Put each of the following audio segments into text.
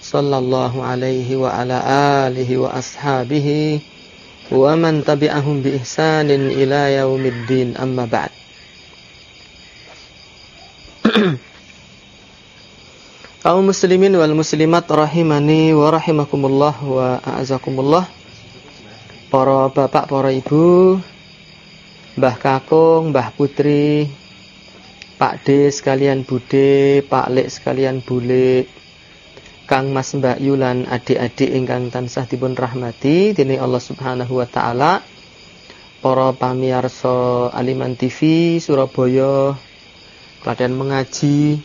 Sallallahu alaihi wa ala alihi wa ashabihi wa man tabi'ahum bi ihsanin ila yaumiddin. Amma ba'd. Kaum muslimin wal muslimat rahimani wa rahimakumullah wa a'azakumullah. Para bapak para ibu Mbah Kakung, Mbah Putri, Pak D sekalian Bude, Pak Lek sekalian Bule, Kang Mas Mbak Yulan adik-adik ingkang tansah dipun rahmati dening Allah Subhanahu wa taala. Para pamirsa Aliman TV Surabaya, Klaten mengaji,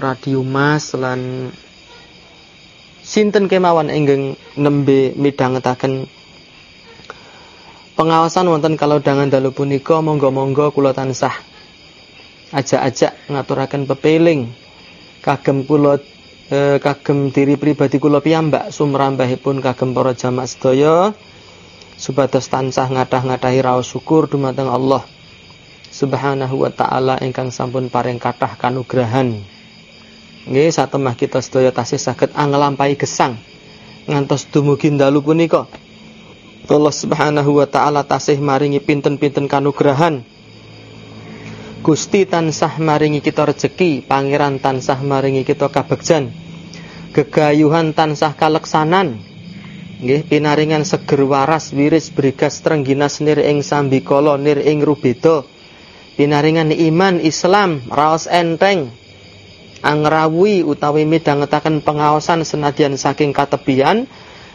Radio Mas lan sinten kemawan inggih nembe midhangetaken pengawasan wonten kalau dangan dalu punika monggo-monggo kula tansah ajak-ajak ngaturaken pepeling kagem kula e, kagem diri pribadi kula piyambak sumrambahipun kagem para jamaah sedaya supados tansah ngadah-ngadahi raos syukur dumateng Allah Subhanahu wa taala ingkang sampun paring kathah kanugrahan. Nggih satemah kita sedaya tasih saged anglampahi gesang ngantos dumugi dalu punika. Allah Subhanahu wa taala tasih maringi pinten-pinten kanugrahan Gusti tansah maringi kita rezeki, pangeran tansah maringi kita kabegjan. Gegayuhan tansah kaleksanan. Nggih, pinaringan seger waras wiris brigas trengginas nir ing sambikala nir ing rubeda. Pinaringan iman Islam raos enteng. Angrawui utawi midhangetaken pengaosan senadyan saking katebian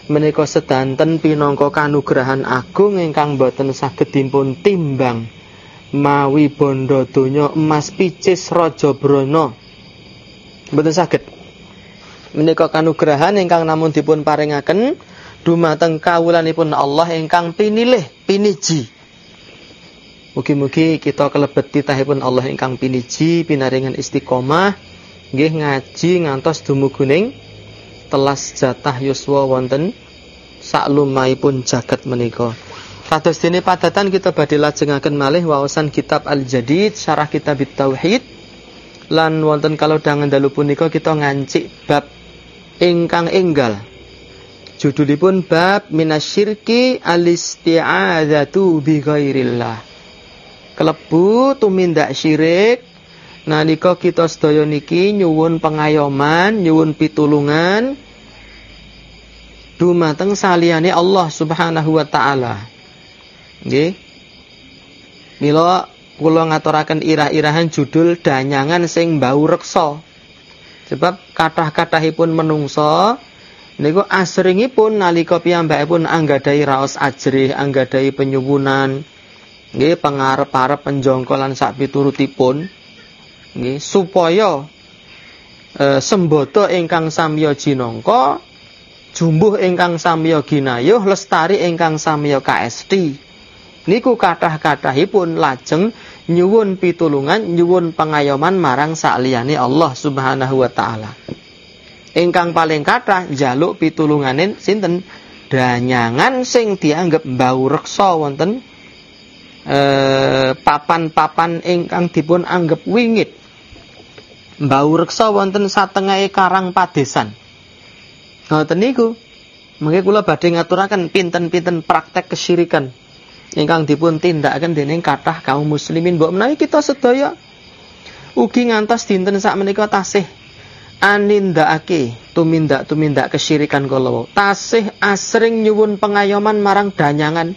menika sedanten pinangka kanugrahan agung ingkang boten saged dipun timbang mawi bondo donya emas picis raja brana mboten saged? Menika kanugrahan ingkang namun dipun paringaken dumateng kawulanipun Allah ingkang pinilih piniji. Mugi-mugi kita kelebet titahipun Allah ingkang piniji pinaringan istiqomah nggih ngaji ngantos dumuguning telas jatah yuswa wonten saklumaipun jagat menika. Kados dene padatan kita badhe lajengaken malih wawasan kitab Al-Jadid syarah kitab Tauhid lan wonten kalau dangan dalu punika kita ngancik bab ingkang enggal. Judulipun bab minasyirki alisti'adzatu bi ghairillah. Kelebu tumindak syirik nalika kita sedaya niki nyuwun pengayoman, nyuwun pitulungan dumateng saliyane Allah Subhanahu wa taala. Nggih. Mila kula ngaturaken irah-irahan judul danyangan sing bau reksa. Sebab kathah-kathahipun menungso niku asringipun nalika piyambakipun anggadhahi raos ajrih, anggadhahi penyuwunan, nggih pangarep-arep penjongkolan sak piturutipun nggih supaya e, sembodo ingkang samya jinangka jumbuh ingkang samya ginayuh lestari ingkang samya kaesti niku kathah-kathahipun lajeng nyuwun pitulungan nyuwun pengayoman marang sakliyane Allah Subhanahu wa taala. Ingkang paling kathah jaluk pitulunganin sinten? Danyangan sing dianggap bau reksa wonten eh, papan-papan ingkang dipun anggap wingit. Bau reksa wonten satengahe karang padesan. Ngoten niku. Mengke kula badhe ngaturaken pinten-pinten praktek kesyirikan ingkang dipun tindakaken dening kathah kaum muslimin. Mbok menawi kita sedaya ugi ngantos dinten sak menika tasih anindakake tumindak-tumindak kesyirikan kala tasih asring nyuwun pengayoman marang danyangan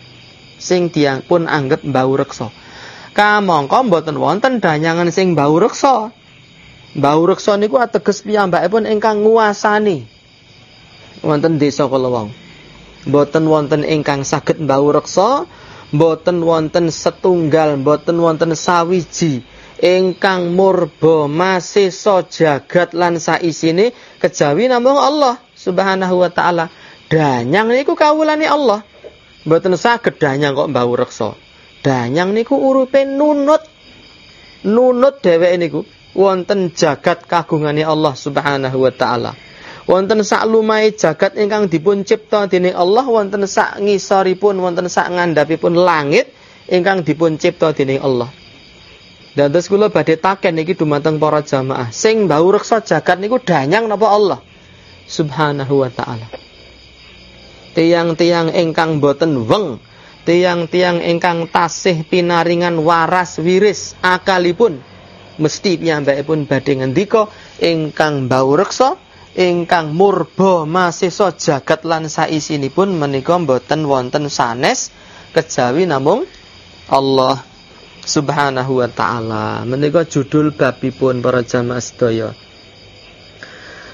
sing diang pun anggap bau reksa kamangka mboten wonten danyangan sing bau reksa bau reksa niku ateges piyambakipun ingkang nguasani wonten desa kala wong mboten wonten ingkang saged bau reksa boten wonten setunggal boten wonten sawiji ingkang murba masesa jagat lan saisine kejawi namung Allah Subhanahu wa taala Danyang niku kawulane Allah. Mboten saged danyang kok mbau reksa. Danyang niku urupe nunut. Nunut dheweke niku wonten jagat kagungane Allah Subhanahu wa taala. Wonten sak lumai jagat ingkang dipun cipta dening Allah wonten sak ngisoripun wonten sak ngandhapipun langit ingkang dipun cipta dening Allah. Dan terus kula badhe taken niki dumateng para jamaah, sing bau reksa jagat niku danyang napa Allah Subhanahu wa taala. Tiang-tiang ingkang boten weng, tiang-tiang ingkang tasih pinaringan waras wiris akalipun mesti piyambakipun badhe ngendika ingkang bau reksa ingkang murba masisa jagat lan saisinipun menika boten wonten sanes kejawi namung Allah Subhanahu wa taala. Menika judul babipun para jamaah sedaya.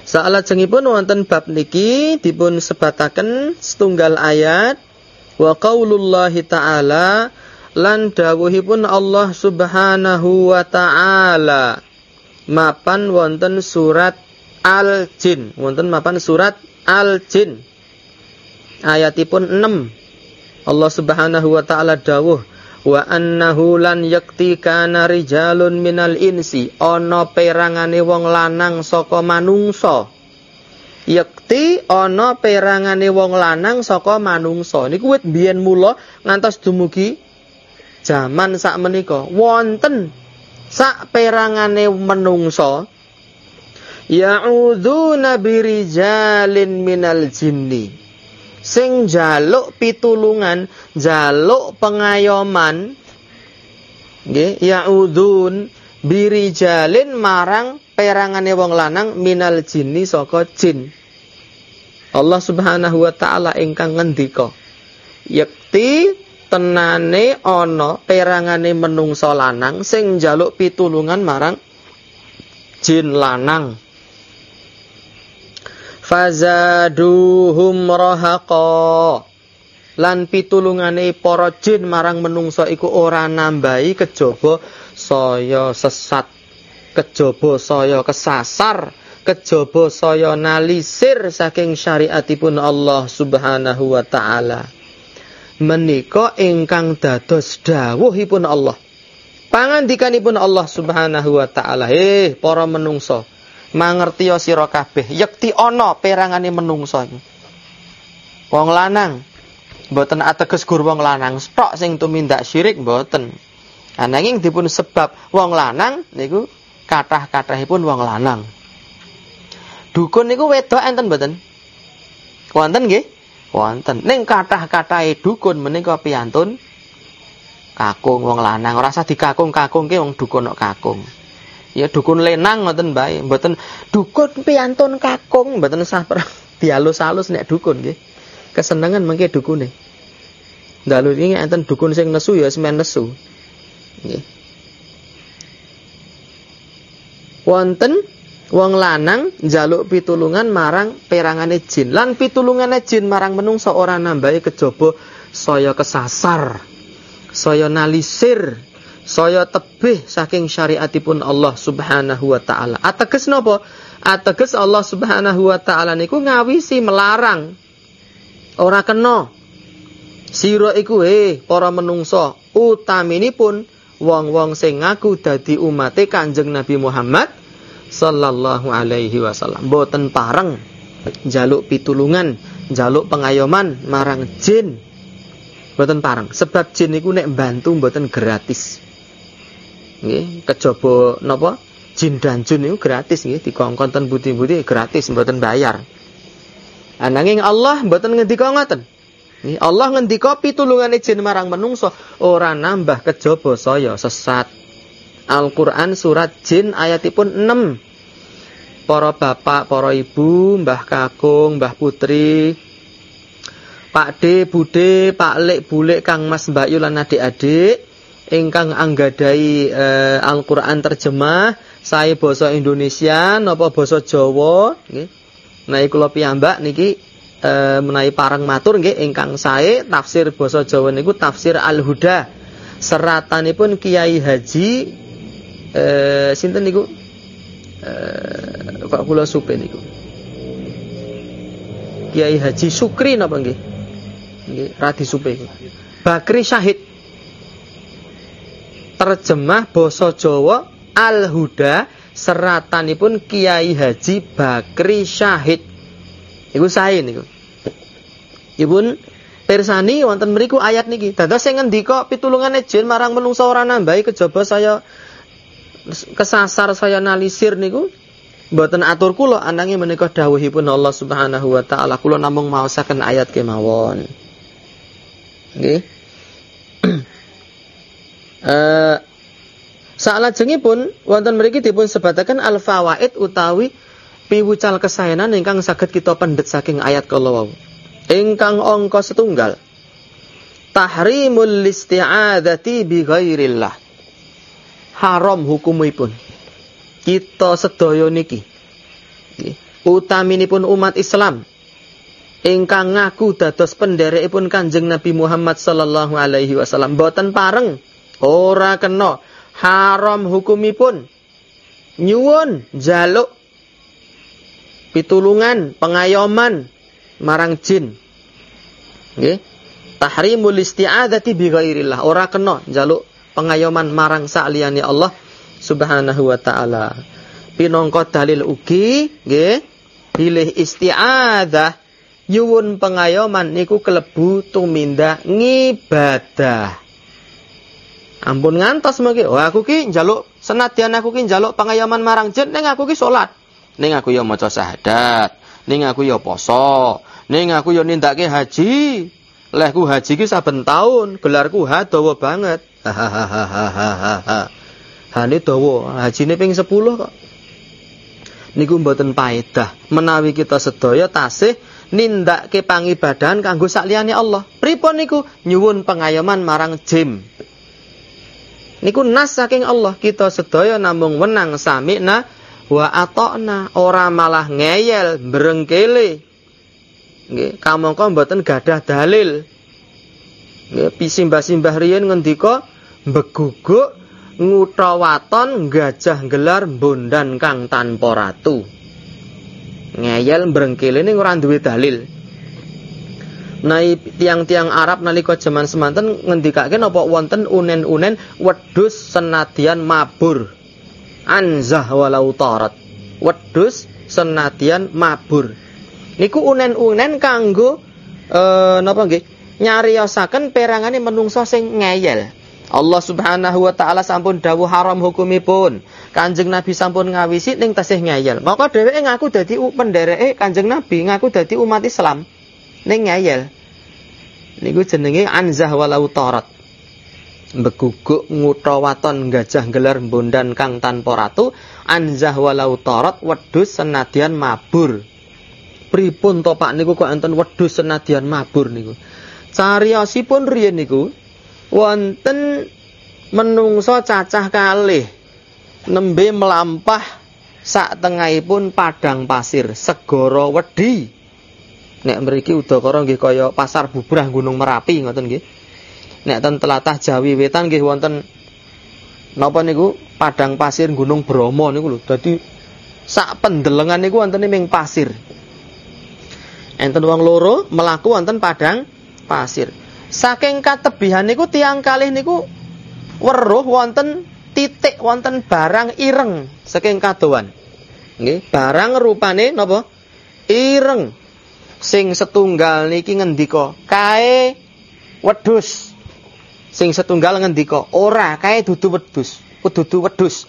Salajengipun wonten bab niki dipun sebataken setunggal ayat wa qaulullahi ta'ala lan dawuhipun Allah Subhanahu wa taala mapan wonten surat Al-Jin. Wonten mapan surat Al-Jin. Ayatipun 6 Allah Subhanahu wa taala dawuh wa annahu lan yakti kana rijalun minal insi. Ana perangane wong lanang saka manungsa. Yakti ana perangane wong lanang saka manungsa. Niku wit biyen mula ngantos dumugi jaman sak menika wonten sak perangane menungsa ya'udzuna birijalin minal jinni. Sing jaluk pitulungan, jaluk pengayoman. Nggih yaudun birijalin marang perangane wong lanang minal jinni saka jin. Allah Subhanahu wa taala ingkang ngendika yakti tenane ana perangane menungso lanang sing jaluk pitulungan marang jin lanang fazaduhum rahaqa. Lan pitulungane para jin marang menungso iku ora nambahi kejaba saya sesat kejaba saya kesasar kejaba saya nalisir saking syariatipun Allah Subhanahu wa taala. Menika ingkang dados dawuhipun Allah pangandikanipun Allah Subhanahu wa taala. Eh para menungso mangertiya sira kabeh. Yekti ana perangane menungso iku wong lanang. Mboten ateges gur wong lanang tok sing tumindak syirik mboten. Ananging dipun sebab wong lanang niku kathah-kathahipun wong lanang. Dukun niku wedok enten mboten? Wonten nggih? Wonten. Ning kathah-kathahe dukun menika piantun kakung wong lanang. Ora usah dikakung-kakungke wong dukun kok kakung ya dukun lenang ngoten bae mboten dukun piantun kakung. Mboten sah dialus-alus nek dukun nggih. Kesenengan mengke dukune. Dalu iki enten dukun sing nesu ya semen nesu. Nggih. Wonten wong lanang njaluk pitulungan marang perangane jin. Lan pitulungane jin marang menungso ora nambahi kejaba saya kesasar saya nalisir saya tebih saking syariatipun Allah Subhanahu wa taala. Ateges napa? Ateges Allah Subhanahu wa taala niku ngawisi melarang. Ora kena. Sira iku eh para menungso utaminipun wong-wong sing ngaku dadi umate Kanjeng Nabi Muhammad sallallahu alaihi wasallam. Boten pareng jaluk pitulungan, jaluk pengayoman marang jin. Boten pareng. Sebab jin niku nek bantu boten gratis nggih kejaba napa? Jin dan jun niku gratis nggih dikongkon ten budi-budi gratis mboten bayar. Ananging Allah mboten ngendika ngoten. Nggih Allah ngendika pitulungane jin marang menungso ora nambah kejaba saya sesat. Al-Qur'an surat jin ayatipun 6 para bapak, para ibu, mbah kakung, mbah putri, Pak D, Bude, Pak Lek, Bulek, Kang Mas, Mbak Yulan adik-adik ingkang anggadai eh, Al-Qur'an terjemah saya basa Indonesia napa basa Jawa nggih. Nah kula piyambak niki eh, menawi parang matur nggih ingkang sae tafsir basa Jawa niku tafsir Al-Huda. Seratanipun Kiai Haji eh, sinten niku? Eh, Pak kula supe niku. Kiai Haji Sukri napa nggih? Nggih, Radi Supe. Bakri Syahid. Terjemah basa Jawa Al-Huda seratanipun Kiai Haji Bakri Syahid. Iku sae niku. Ibun Persani wonten mriku ayat niki. Dados sing ngendika pitulungane jin marang menungsa ora nambahi kejaba saya kesasar saya nalisir niku mboten atur kula ananging menika dawuhipun Allah Subhanahu wa taala kula namung maosaken ayat kemawon. Nggih. Eh Salajengipun wonten mriki dipun sebataken al fawaid utawi piwucal kesaenan ingkang saged kita pendet saking ayat kala wau. Ingkang angka setunggal. Tahrimul isti'adzati bi ghairillah. Haram hukumipun. Kita sedaya niki. Utaminipun umat Islam ingkang ngaku dados penderekipun Kanjeng Nabi Muhammad sallallahu alaihi wasallam boten pareng ora kena. Haram hukumipun. Nyuwun jaluk. Pitulungan pengayoman marang jin. Nggih. Tahrimul isti'adzati bi ghairillah. Ora kena jaluk pengayoman marang saliyane Allah subhanahu wa taala. Pinangka dalil ugi nggih pilih isti'adzah nyuwun pengayoman niku kelebu tumindak ngibadah Ampun ngantos mengki. Oh aku ki njaluk senadyan aku ki njaluk pangayaman marang jin ning aku ki salat. Ning aku ya maca syahadat, ning aku ya poso, ning aku ya nindakake haji. Lehku haji ki saben taun, gelarku ha dawa banget. Hahaha. Hane dawa, hajine ping 10 kok. Niku mboten paedah. Menawi kita sedaya tasih nindakake pangibadahan kanggo sakliyane Allah. Pripun niku? Nyuwun pengayoman marang jin. Niku nas saking Allah kita sedaya namung wenang sami'na wa atokna ora malah ngeyel brengkele. Nggih, kamangka mboten gadah dalil. Nggih, pisimbah-simbah riyen ngendika beguguk ngutawaton gajah gelar bondan kang tanpa ratu. Ngeyel brengkele ning ora duwe dalil. Nai tiang-tiang Arab nalika jaman semanten ngendikake napa wonten unen-unen wedhus senadyan mabur. Anzah walau tarat. Wedhus senadyan mabur. Niku unen-unen kanggo eh napa nggih? Nyariosaken perangane menungso sing ngeyel. Allah Subhanahu wa taala sampun dawuh haram hukumipun. Kanjeng Nabi sampun ngawisi ning tasih ngeyel. Maka dheweke ngaku dadi pendereke Kanjeng Nabi, ngaku dadi umat Islam ning ngeyel. Niku jenenge anzah walau tarat. Beguguk ngutawaton gajah gelar bondan kang tanpa ratu, anzah walau tarat wedhus senadyan mabur. Pripun to Pak niku kok enten wedhus senadyan mabur niku. Cariyosipun riyen niku wonten menungso cacah kalih nembe melampah sak tengahipun padang pasir segara wedi Nek mriki udakara nggih kaya pasar bubrah Gunung Merapi ngoten nggih. Nek ten telatah Jawi Wetan nggih wonten napa niku padang pasir Gunung Bromo niku lho. Dadi sak pendelengan niku wonten ing pasir. Enten wong loro melaku wonten padang pasir. Saking katebihan niku tiang kalih niku weruh wonten titik wonten barang ireng saking kadowan. Nggih, barang rupane napa? Ireng sing setunggal niki ngendika kae wedhus. Sing setunggal ngendika ora kae dudu wedhus. Dudu wedhus.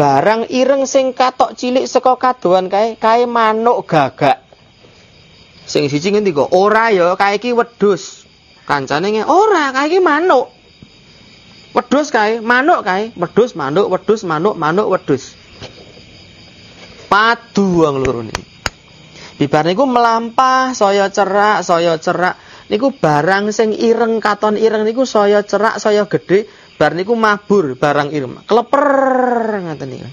Barang ireng sing katok cilik saka kadoan kae kae manuk gagak. Sing siji ngendika ora ya kae iki wedhus. Kancane ora kae iki manuk. Wedhus kae manuk kae. Wedhus manuk wedhus manuk manuk wedhus. Padu wong loro niki Bibar niku melampah saya cerak, saya cerak. Niku barang sing ireng katon ireng niku saya cerak, saya gede. Bar niku mabur barang ireng. Kleper ngaten niku.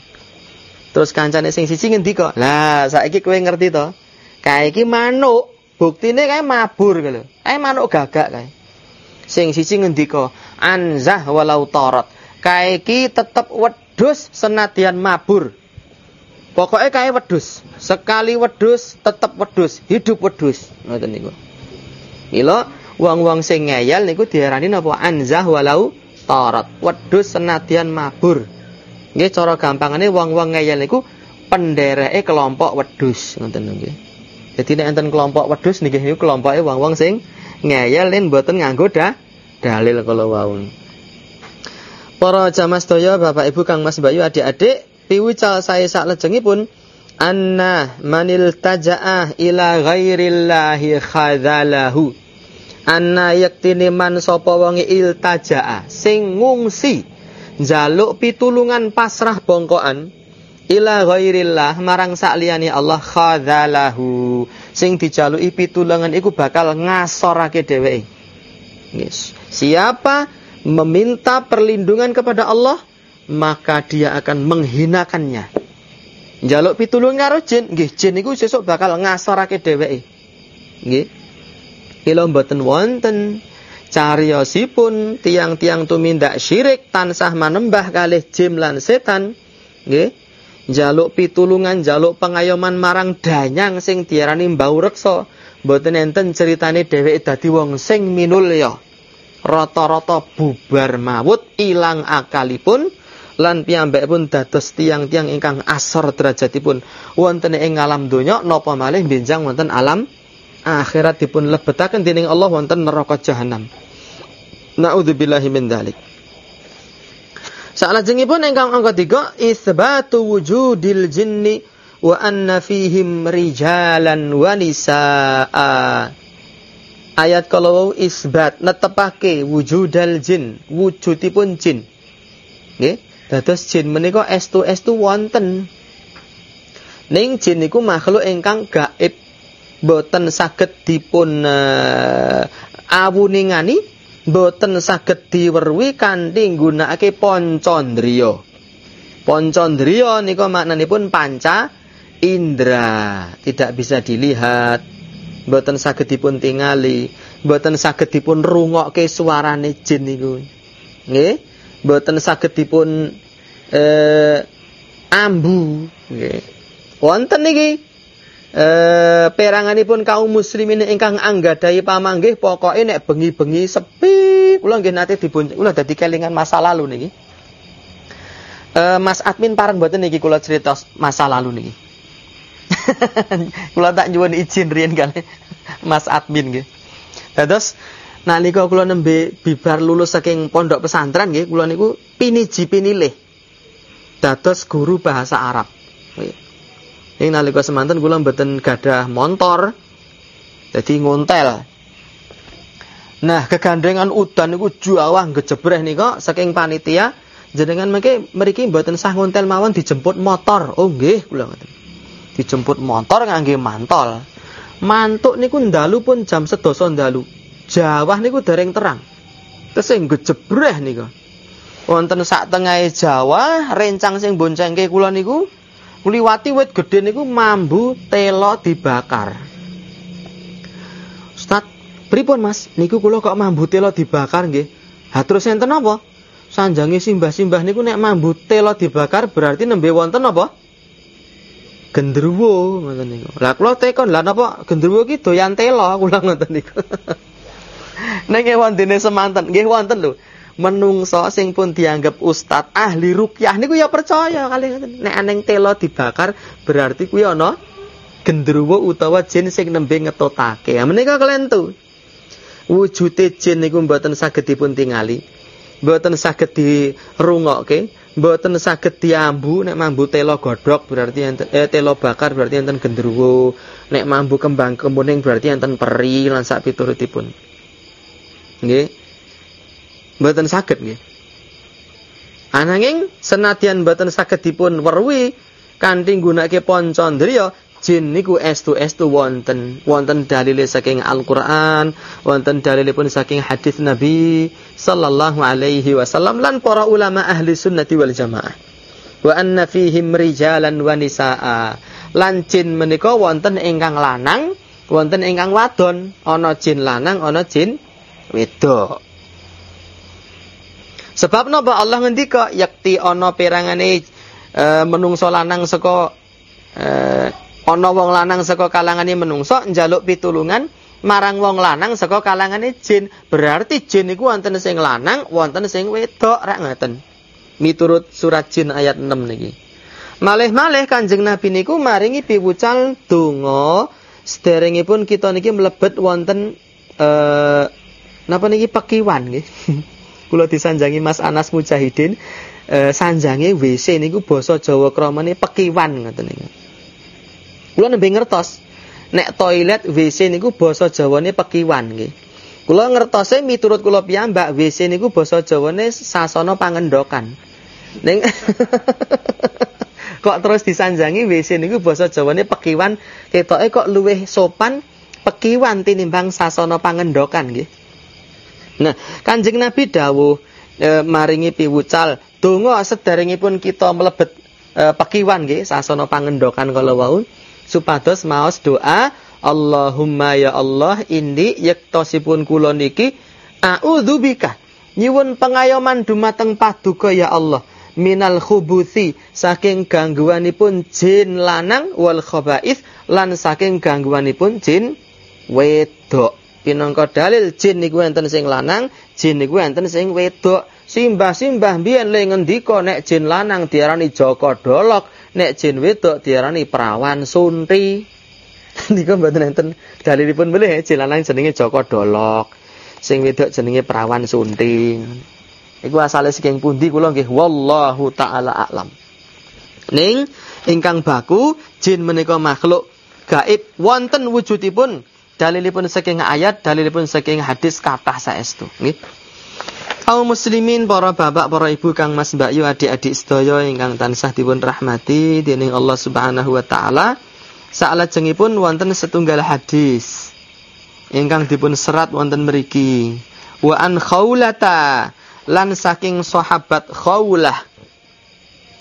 Terus kancane sing siji ngendika, "Lah, saiki kowe ngerti to? Kae iki manuk, buktine kae mabur lho. Kae manuk gagak kae." Sing siji ngendika, "Anzah walau tarat." Kae iki tetep wedhus senadyan mabur. Pokoknya kayak wedus. Sekali wedus tetap wedus, hidup wedus. Ngoten niku. Mila wong-wong sing ngeyel niku diarani napa anzah walau tarat. Wedus senadyan mabur. Nggih cara gampangane wong-wong ngeyel niku pendereke kelompok wedus ngoten nggih. Jadi nek enten kelompok wedus nggih niku kelompoke wong-wong sing ngeyel nen mboten nganggo dah dalil kalau wau. Para jamaah sedaya Bapak Ibu Kang Mas Bayu adik-adik piwucal saya sak pun anna manil taja'ah ila ghairillahi khadhalahu anna yaktini man sapa wonge iltaja'ah sing ngungsi njaluk pitulungan pasrah bongkoan ila ghairillah marang sakliyane Allah khadhalahu sing dijaluki pitulungan iku bakal ngasorake dheweke. Yes. siapa meminta perlindungan kepada Allah maka dia akan menghinakannya. Jaluk pitulung karo jin, nggih jin niku sesuk bakal ngasorake dheweke. Nggih. Ila mboten wonten cariyosipun tiang-tiang tumindak syirik tansah manembah kalih jin lan setan. Nggih. Jaluk pitulungan, jaluk pengayoman marang danyang sing diarani mbau reksa. Mboten enten ceritane dheweke dadi wong sing minulya. Rata-rata bubar mawut, ilang akalipun, lan pun dados tiang-tiang ingkang asor derajatipun wonten ing alam donya napa malih benjang wonten alam akhirat dipun lebetaken dening Allah wonten neraka jahanam. Nauzubillahi min dzalik. Salajengipun ingkang angka 3 isbatu wujudil jinni wa anna fihim rijalan wa nisaa. Ayat kalau isbat netepake wujudal jin, wujudipun jin. Nggih. Dados jin menika estu estu wonten. Ning jin niku makhluk ingkang gaib boten saged dipun uh, awuningani boten saged diweruhi kanthi nggunakake pancandriya. Pancandriya nika maknanipun panca indra, tidak bisa dilihat, boten saged dipun tingali, boten saged dipun rungokke suarane jin niku. Nggih? Boten saged dipun eh, ambu nggih. Wonten niki eh peranganipun kaum muslimin ingkang anggadhahi pamanggih pokoke nek bengi-bengi sepi kula nggih nate dipun kula dadi kelingan masa lalu niki. Eh Mas admin pareng mboten niki kula cerita masa lalu niki. kula tak nyuwun izin riyen kali Mas admin nggih. Dados nalika kula nembe bibar lulus saking pondok pesantren nggih kula niku piniji pinilih dados guru bahasa Arab. Ing nalika semanten kula mboten gadah montor. Jadi ngontel. Nah, kegandengan udan niku juawah gejebreh nika saking panitia jenengan mengke mriki mboten sah ngontel mawon dijemput motor. Oh nggih kula ngoten. Dijemput motor ngangge mantol. Mantuk niku ndalu pun jam sedoso ndalu. Jawa niku dereng terang. Terus sing gejebreh niku. Wonten sak tengahe Jawa, rencang sing boncengke kula niku ngliwati wit gedhe niku mambu telo dibakar. Ustaz, pripun Mas? Niku kula kok mambu telo dibakar nggih. Ha terus enten apa? Sanjange simbah-simbah niku nek mambu telo dibakar berarti nembe wonten apa? Gendruwo ngoten niku. Lah kula tekon, lah napa gendruwo ki doyan telo kula ngoten niku. Neng dene semanten, nggih wonten lho. Menungso sing pun dianggap ustad ahli rukyah niku ya percaya kali. Nek aneng telo dibakar berarti kuwi ana gendruwo utawa jin sing nembe ngetotake. Ya menika kelentu. Wujude jin niku mboten saged dipun tingali. Mboten saged dirungokke, mboten saged diambu nek mambu telo godhok berarti enten eh, telo bakar berarti enten gendruwo. Nek mambu kembang kemuning berarti enten peri lan sak piturutipun nggih. Mboten saged nggih. Ananging senadyan mboten saged dipun weruhi kanthi nggunakake pancandriya jin niku estu-estu wonten wonten dalil saking Al-Qur'an wonten dalilipun saking hadis Nabi sallallahu alaihi wasallam lan para ulama ahli sunnati wal jamaah. Wa anna fihim rijalan wa nisaa lan jin menika wonten ingkang lanang wonten ingkang wadon. Ana jin lanang ana jin wedok. Sebab napa Allah ngendika yakti ana perangane e, menungso lanang saka eh ana wong lanang saka kalangane menungso njaluk pitulungan marang wong lanang saka kalangane jin. Berarti jin iku wonten sing lanang, wonten sing wedok, rak ngoten. Miturut surat jin ayat 6 niki. Malih-malih Kanjeng Nabi niku maringi piwucal donga sederengipun kita niki mlebet wonten eh napa niki pekiwan nggih. Kula disanjangi Mas Anas Mujahidin eh sanjange WC niku basa Jawa kramane pekiwan ngoten niku. Kula nembe ngertos nek toilet WC niku basa Jawane pekiwan nggih. Kula ngertose miturut kula piyambak WC niku basa Jawane sasana pangendokan. Ning kok terus disanjangi WC niku basa Jawane pekiwan ketoke kok luwih sopan pekiwan tinimbang sasana pangendokan nggih. Nah, Kanjeng Nabi dawuh e, maringi piwucal donga sederengipun kita mlebet e, pekiwan nggih sasana pangendokan kala wau supados maos doa Allahumma ya Allah indi yektosipun kula niki a'udzubika nyuwun pengayoman dumateng paduka ya Allah minal khubuthi saking gangguanipun jin lanang wal khaba'ith lan saking gangguanipun jin wedok. Pinangka dalil jin niku enten sing lanang, jin niku enten sing wedok. Simbah-simbah biyen le ngendika nek jin lanang diarani Joko Dolok, nek jin wedok diarani perawan sunti. niku mboten enten dalilipun boleh jin lanang jenenge Joko Dolok, sing wedok jenenge perawan sunti. Iku asale saking pundi kula nggih wallahu taala a'lam. Ning ingkang baku jin menika makhluk gaib wonten wujudipun dalilipun saking ayat dalilipun saking hadis kathah saestu nggih. Kaum muslimin para bapak para ibu kang Mas Mbak Yu adik-adik sedaya ingkang tansah dipun rahmati dening Allah Subhanahu wa taala. Salajengipun wonten setunggal hadis ingkang dipun serat wonten mriki. Wa an khaulata lan saking sahabat Khawlah.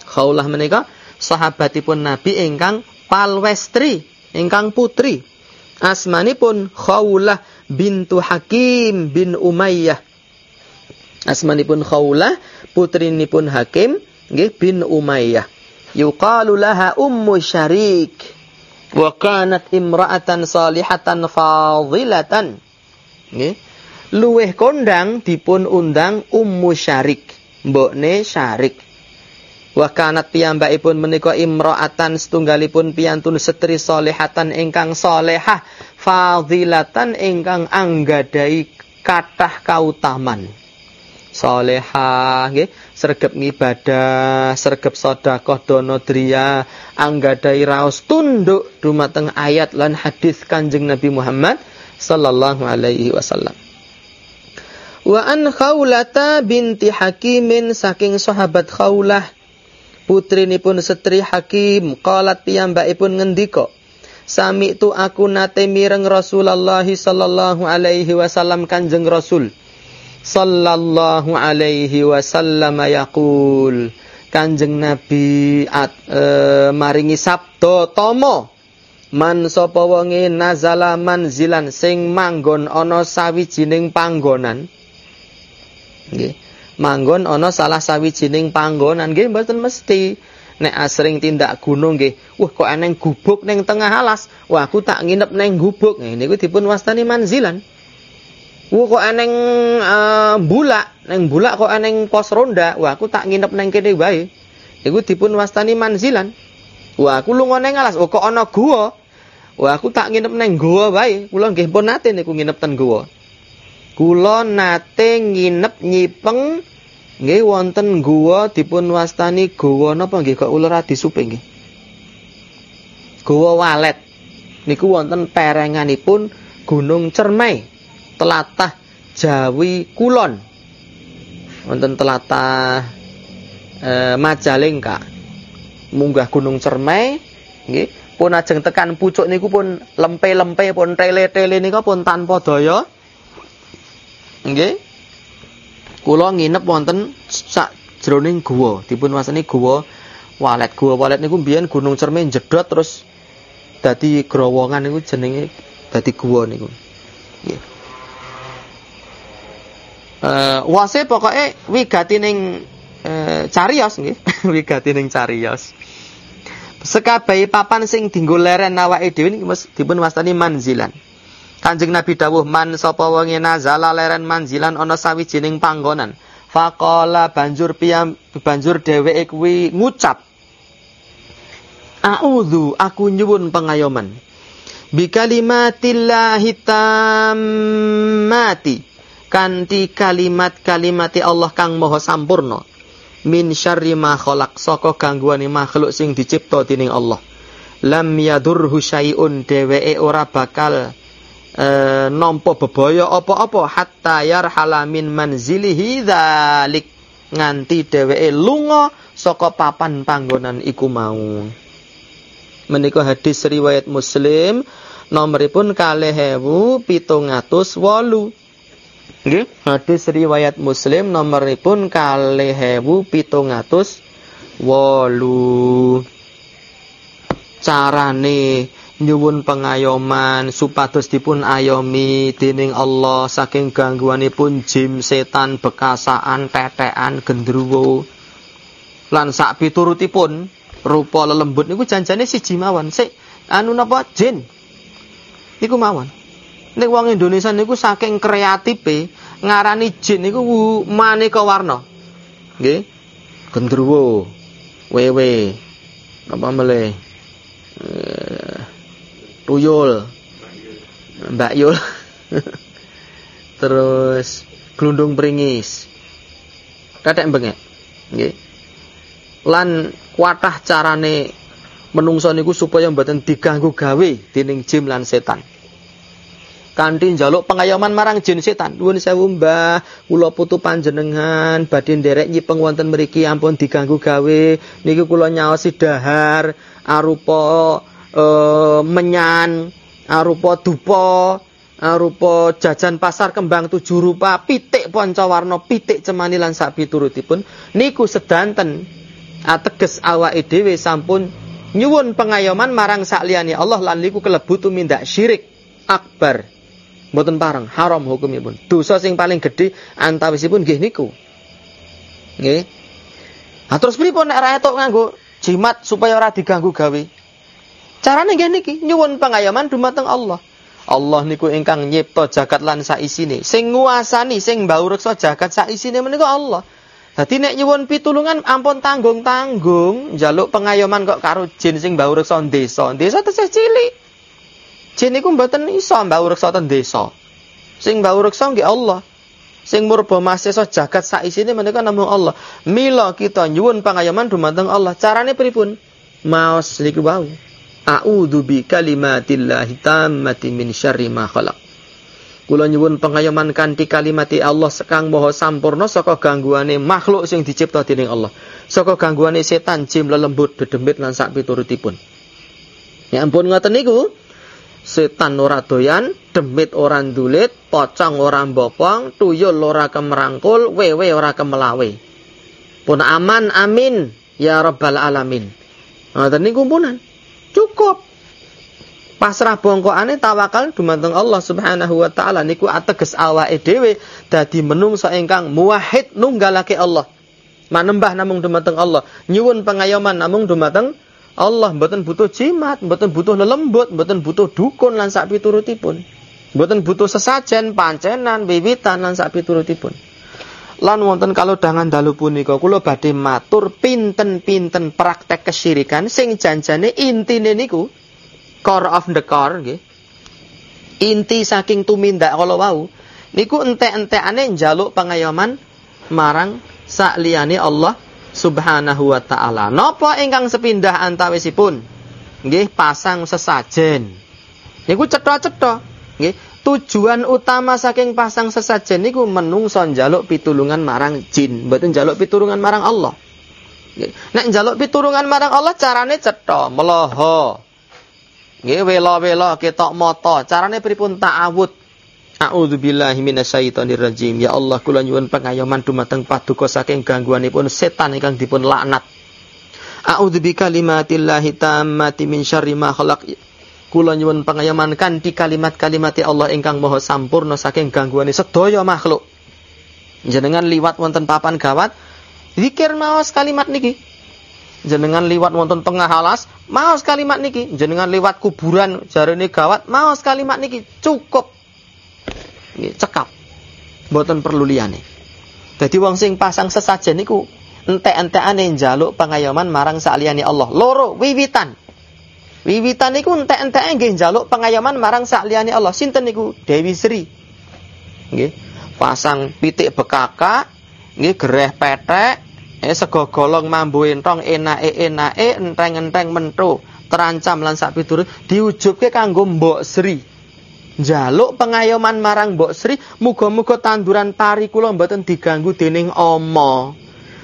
Khawlah menika sahabatipun Nabi ingkang palwestri, ingkang putri. Asmanipun Khawlah bintu Hakim bin Umayyah. Asmanipun Khawlah putrinipun Hakim nggih bin Umayyah. Yuqalu laha ummu syarik. Wa kanat imra'atan salihatan fadilatan. Nggih luweh kondang dipun undang Ummu Syarik, mbokne Syarik. Wa kanat piyambakipun menika imra'atan setunggalipun piyantun setri solehatan ingkang solehah fadilatan ingkang anggadai kathah kautaman. Solehah nggih, sregep ngibadah, sregep sedekah dana driya, anggadai raos tunduk dumateng ayat lan hadis Kanjeng Nabi Muhammad sallallahu alaihi wasallam. Wa an Khawlata binti Hakimin saking sahabat Khawlah putrinipun setri Hakim qalat piyambakipun ngendika Sami tu aku nate mireng Rasulullah sallallahu alaihi wasallam Kanjeng Rasul sallallahu alaihi wasallam yaqul Kanjeng Nabi at, e, maringi sabda tomo man sapa wonge nazala manzilan sing manggon ana sawijining panggonan nggih. Manggon ana salah sawijining panggonan nggih mboten mesti. Nek asring tindak gunung nggih, wah kok eneng gubuk ning tengah alas. Wah aku tak nginep neng gubuk. Nah, niku dipun wastani manzilan. Wah kok eneng uh, bulak, neng bulak kok eneng pos ronda. Wah aku tak nginep neng kene wae. Iku dipun wastani manzilan. Wah aku lunga neng alas. Wah kok ana gua. Wah aku tak nginep neng gua wae. Kula nggih pun nate niku nginep ten gua. Kula nate nginep nyipeng nggih wonten guwa dipun wastani guwa napa nggih kok ular supe nggih. Guwa Walet. Niku wonten perenganipun Gunung Cermai, telatah Jawi Kulon. Wonten telatah e, Majalengka. Munggah Gunung Cermai nggih pun ajeng tekan pucuk niku pun lempe-lempe pun tele-tele niku pun tanpa daya Nggih. Kula nginep wonten sak jroning guwa, dipun wastani guwa Walet. Guwa Walet niku mbiyen Gunung Cermin jedot terus dadi growongan niku jenenge dadi guwa niku. Nggih. Eh wase pokoke wigati ning eh, cariyos nggih, wigati ning cariyos. Sekabai papan sing dinggo leren awake dhewe niki dipun manzilan. Kanjeng Nabi dawuh man sapa wonge nazala leren manzilan ana sawijining panggonan. Faqala banjur piyam banjur dheweke kuwi ngucap A'udzu aku nyuwun pengayoman. Bi kalimatillahi tammati kanti kalimat-kalimati Allah kang maha sampurna. Min syarri ma khalaq saka gangguane makhluk sing dicipta dening Allah. Lam yadurhu syai'un dheweke ora bakal e, nampa bebaya apa-apa hatta yarhala min manzilihi dzalik. Nganti dheweke lunga saka papan panggonan iku mau. Menika hadis riwayat Muslim nomoripun kalih ewu pitung atus wolu. Nggih, hadis riwayat Muslim nomoripun kalih ewu pitung atus wolu. Carane nyuwun pengayoman supados dipun ayomi dening Allah saking gangguanipun jim setan bekasaan tetean gendruwo. Lan sak piturutipun rupa lelembut niku janjane siji mawon. Sik anu napa? Jin. Niku mawon. Nek wong Indonesia niku saking kreatife ngarani jin niku maneka warna. Nggih. Gendruwo, wewe, apa mele? Tuyul. Mbak Yul. Terus glundung pringis. Tetek bengek. Nggih. Lan kuatah carane menungso niku supaya mboten diganggu gawe dening jin lan setan kanthi njaluk pengayoman marang jin setan. Nuwun sewu Mbah, kula putu panjenengan badhe nderek nyipeng wonten mriki ampun diganggu gawe. Niki kula nyaosi dahar arupa e, menyan, arupa dupa, arupa jajan pasar kembang tujuh rupa, pitik pancawarna, pitik cemani lan sak piturutipun niku sedanten ateges awake dhewe sampun nyuwun pengayoman marang sakliyane Allah lan niku kelebu tumindak syirik akbar mboten pareng, haram hukumipun. Dosa sing paling gedhe antawisipun nggih niku. Nggih. Nah terus pripun nek ra etuk nganggo jimat supaya ora diganggu gawe? Carane nggih niki, nyuwun pangayoman dumateng Allah. Allah niku ingkang nyipta jagat lan saisine. Sing nguasani, sing mbau reksa jagat saisine menika Allah. Dadi nek nyuwun pitulungan ampun tanggung-tanggung, njaluk pengayoman kok karo jin sing mbau reksa desa. Desa tesih cilik. Jin niku mboten iso mbau reksa ten desa. Sing mbau reksa nggih Allah. Sing murba masesa jagat sak isine menika namung Allah. Mila kita nyuwun pangayoman dumateng Allah. Carane pripun? Maos niku wau. A'udzu bi kalimatillahi tammati min syarri ma khalaq. Kula nyuwun pengayoman kanthi kalimati Allah sekang maha sampurna saka gangguane makhluk sing dicipta dening Allah. Saka gangguane setan, jin, lelembut, dedemit lan sak piturutipun. Ya ampun ngoten niku setan ora doyan, demit ora ndulit, pocong ora mbopong, tuyul ora kemerangkul, wewe ora kemelawe. Pun aman amin ya rabbal alamin. Ngoten niku punan. Cukup. Pasrah bongkokane tawakal dumateng Allah Subhanahu wa taala niku ateges awake dhewe dadi menungso ingkang muwahhid nunggalake Allah. Manembah namung dumateng Allah, nyuwun pengayoman namung dumateng Allah mboten butuh jimat, mboten butuh lelembut, mboten butuh dukun lan sak piturutipun. Mboten butuh sesajen, pancenan, wiwitan lan sak piturutipun. Lan wonten kalau dangan dalu punika kula badhe matur pinten-pinten praktek kesyirikan sing janjane intine niku core of the core nggih. Inti saking tumindak kala wau niku entek-entekane njaluk pengayoman marang sak liyane Allah subhanahu wa ta'ala. Napa ingkang sepindah antawisipun? Nggih, pasang sesajen. Niku cetha-cetha. Nggih, tujuan utama saking pasang sesajen niku menungso njaluk pitulungan marang jin, mboten njaluk pitulungan marang Allah. Nek njaluk pitulungan marang Allah carane cetha, meloho. Nggih, wela-wela ketok mata. Carane pripun ta'awud A'udzubillahi minasyaitonirrajim. Ya Allah kula nyuwun pengayoman dumateng paduka saking gangguanipun setan ingkang dipun laknat. A'udzu bikalimatillahi tammati min syarri ma khalaq. Kula nyuwun pengayoman kanthi kalimat-kalimat Allah ingkang maha sampurna saking gangguane sedaya makhluk. Jenengan liwat wonten papan gawat, zikir maos kalimat niki. jenengan liwat wonten tengah alas, maos kalimat niki. Jenengan liwat kuburan jarene gawat, maos kalimat niki. Cukup. Cekap. Mboten perlu liyane. Dadi wong sing pasang sesajen niku entek-entekane njaluk pengayoman marang saliyane Allah. Loro wiwitan. Wiwitan niku entek-enteke nggih njaluk pengayoman marang saliyane Allah. Sinten niku? Dewi Sri. Nggih. Pasang pitik bekaka, nggih gereh petek, eh sego golong mambu entong enake-enake enteng-enteng mentu terancam lan sak piturut diujubke kanggo Mbok Sri. Jaluk pengayoman marang Mbok Sri, muga-muga tanduran pari kula mboten diganggu dening ama.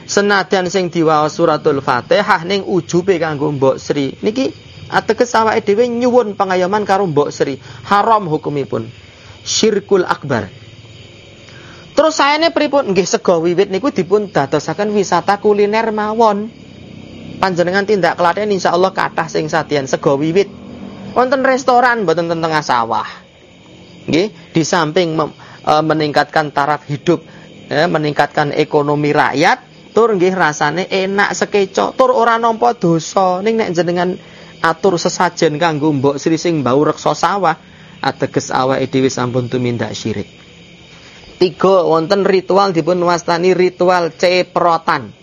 Senadyan sing diwaos suratul Fatihah ning ujube kanggo Mbok Sri. Niki ateges awake dhewe nyuwun pengayoman karo Mbok Sri. Haram hukumipun. Syirkul akbar. Terus ini pripun nggih sego wiwit niku dipun dadosaken wisata kuliner mawon. Panjenengan tindak kelaten insyaallah kathah sing sadian sego wiwit. Wonten restoran mboten tengah sawah. Nggih, di samping e, meningkatkan taraf hidup, e, meningkatkan ekonomi rakyat, tur nggih rasane enak sekeco, tur ora nampa dosa. Ning nek jenengan atur sesajen kanggo mbok sri sing bau reksa sawah, ateges awake dhewe sampun tumindak syirik. Tiga wonten ritual dipun wastani ritual ceprotan.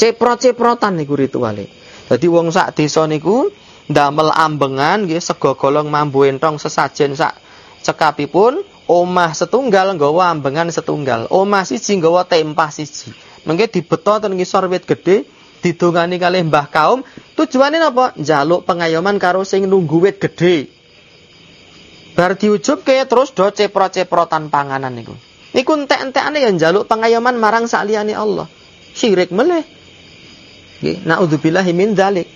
Ceprot-ceprotan niku rituale. Dadi wong sak desa niku ndamel ambengan nggih sego golong mambu entong sesajen sak cekapipun omah setunggal nggawa ambengan setunggal. Omah siji nggawa tempah siji. Mengke dibeto ten ngisor wit gedhe, didongani kalih mbah kaum, tujuane napa? Njaluk pengayoman karo sing nunggu wit gedhe. Bar diujubke terus do cepro-ceprotan panganan niku. Niku entek-entekane ya njaluk pengayoman marang saliyane Allah. Syirik meleh. Nggih, naudzubillahi min dzalik.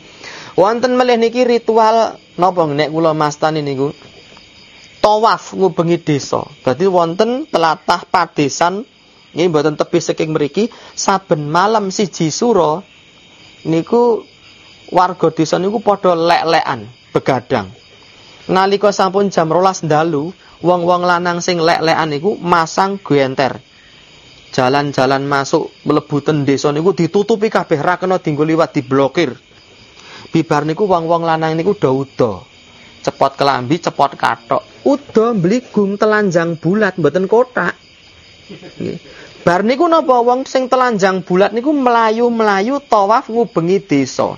Wonten meleh niki ritual napa nek kula mastani niku? tawaf ngubengi desa. Dadi wonten telatah padesan nggih mboten tebih saking mriki saben malam siji suro niku warga desa niku padha lek-lekan begadang. Nalika sampun jam rolas dalu, wong-wong lanang sing lek-lekan niku masang genter. Jalan-jalan masuk mlebu ten desa niku ditutupi kabeh ra kena dienggo liwat diblokir. Bibar niku wong-wong lanang niku uda cepot kelambi, cepot katok udo gung telanjang bulat mboten kotak. Bar niku napa wong sing telanjang bulat niku melayu-melayu tawaf ngubengi desa.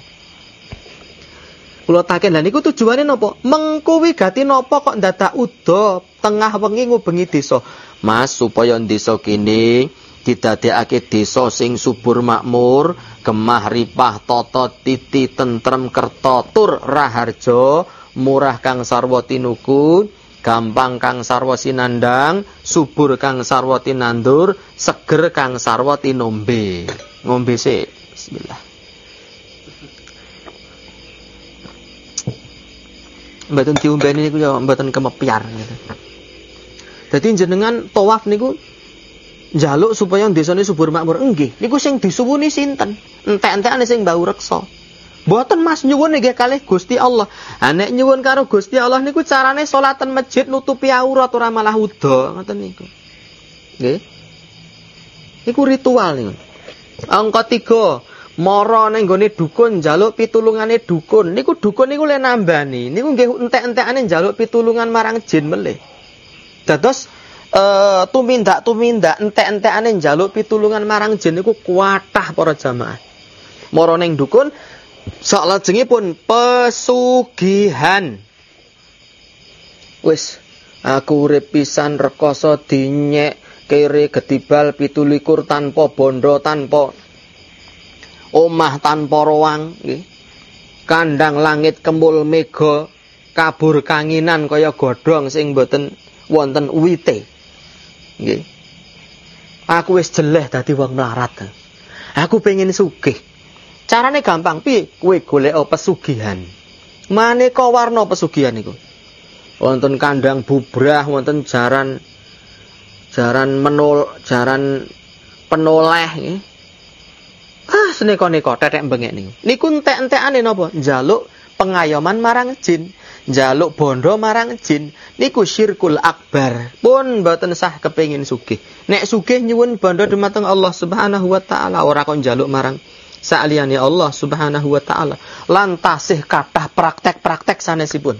Kula taken lha niku tujuane napa? Mengko wigati napa kok dadak udo tengah wengi ngubengi desa? Mas supaya desa kene didadekake desa sing subur makmur, gemah ripah tata titi tentrem kerta tur raharja, murah kang sarwa tinuku gampang kang sarwa sinandang, subur kang sarwa tinandur, seger kang sarwa tinombe. Ngombe sik. Bismillah. Mboten diombeni niku ya mboten kemepiar gitu. Dadi jenengan tawaf niku njaluk supaya desane subur makmur. Nggih, niku sing disuwuni sinten? Entek-entekane sing bau reksa. Mboten Mas nyuwun nggih kalih Gusti Allah. Ha nek nyuwun karo Gusti Allah niku carane salatan masjid nutupi aurat ora malah uda, ngoten niku. Nggih. Iku ritual niku. Angka 3, mara ning gone dukun njaluk pitulungane dukun. Niku dukun niku le nambani. Niku nggih entek-entekane njaluk pitulungan marang jin melih. Dados uh, tumindak-tumindak entek-entekane njaluk pitulungan marang jin niku kuatah para jamaah. Mara ning dukun pun pesugihan. Wis, aku urip pisan rekoso dinyek kere getibal pitulikur tanpa bondo tanpa omah tanpa ruang nggih. Kandang langit kembul mega kabur kanginan kaya godhong sing boten wonten uwite. Nggih. Aku wis jeleh dadi wong melarat. Aku pengen sugih. Carane gampang piye? Kowe golek pesugihan. Maneka warna pesugihan iku. Wonten kandang bubrah, wonten jaran jaran menol, jaran penoleh nggih. Ah, seneka-neka tetek bengek niku. Niku entek-entekane napa? Njaluk pengayoman marang jin, njaluk bondo marang jin. Niku syirkul akbar. Pun mboten sah kepengin sugih. Nek sugih nyuwun bondo dumateng Allah Subhanahu wa taala ora kok njaluk marang Sa'aliyani Allah Subhanahu wa taala. Lan tasih kathah praktek-praktek sanesipun.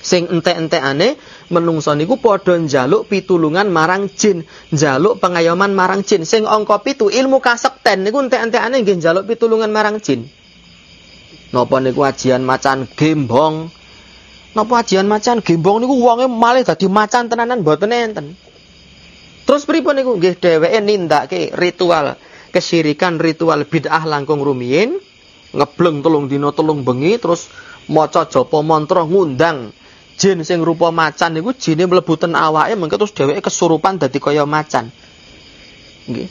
Sing ente-entekane menungso niku padha njaluk pitulungan marang jin, njaluk pengayoman marang jin. Sing angka pitu ilmu kasekten niku entek-entekane nggih njaluk pitulungan marang jin. Napa niku ajian macan gembong. Napa ajian macan gembong niku wonge malih dadi macan tenanan mboten enten. Terus pripun niku nggih dheweke nindakake ritual kesyirikan ritual bid'ah langkung rumiyin ngebleng telung dina telung bengi terus maca japa mantra ngundang jin sing rupa macan niku jine mlebu ten awake mengko terus dheweke kesurupan dadi kaya macan. Nggih.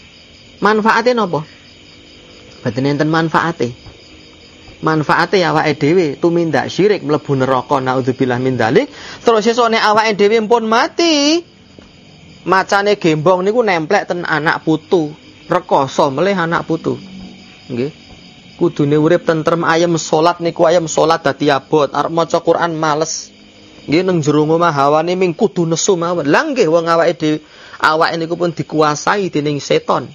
Manfaate napa? Boten enten manfaate. Manfaate awake dhewe tumindak syirik mlebu neraka naudzubillah min dzalik. Terus sesuk nek awake dhewe pun mati, macane gembong niku nemplek ten anak putu rekoso meleh anak putu. Nggih. Kudune urip tentrem ayam salat niku ayam salat dadi abot. Arep maca Quran males. Nggih nang jero omah hawane ming kudu nesu mawon. Lha nggih wong awake dhewe awake niku pun dikuasai dening seton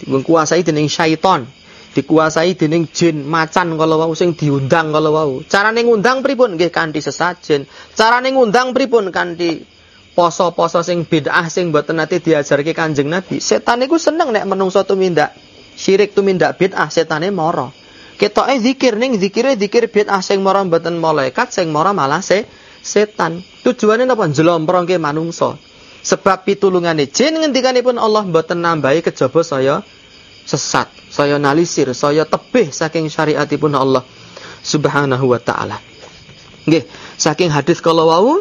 dikuasai dening syaiton dikuasai dening jin macan kalau wau sing diundang kalau wau. Carane ngundang pripun? Nggih kanthi sesajen. Carane ngundang pripun? Kanthi poso-poso sing bid'ah sing mboten nate diajarke Kanjeng Nabi. Setan iku seneng nek menungso tumindak syirik tumindak bid'ah setane mara. Ketoke zikir ning zikire zikir bid'ah sing mara mboten malaikat sing mara malah se setan. Tujuane napa njlomprongke manungso. Sebab pitulungane jin ngendikanipun Allah mboten nambahi kejaba saya sesat, saya nalisir, saya tebih saking syariatipun Allah Subhanahu wa taala. Nggih, saking hadis kalau wau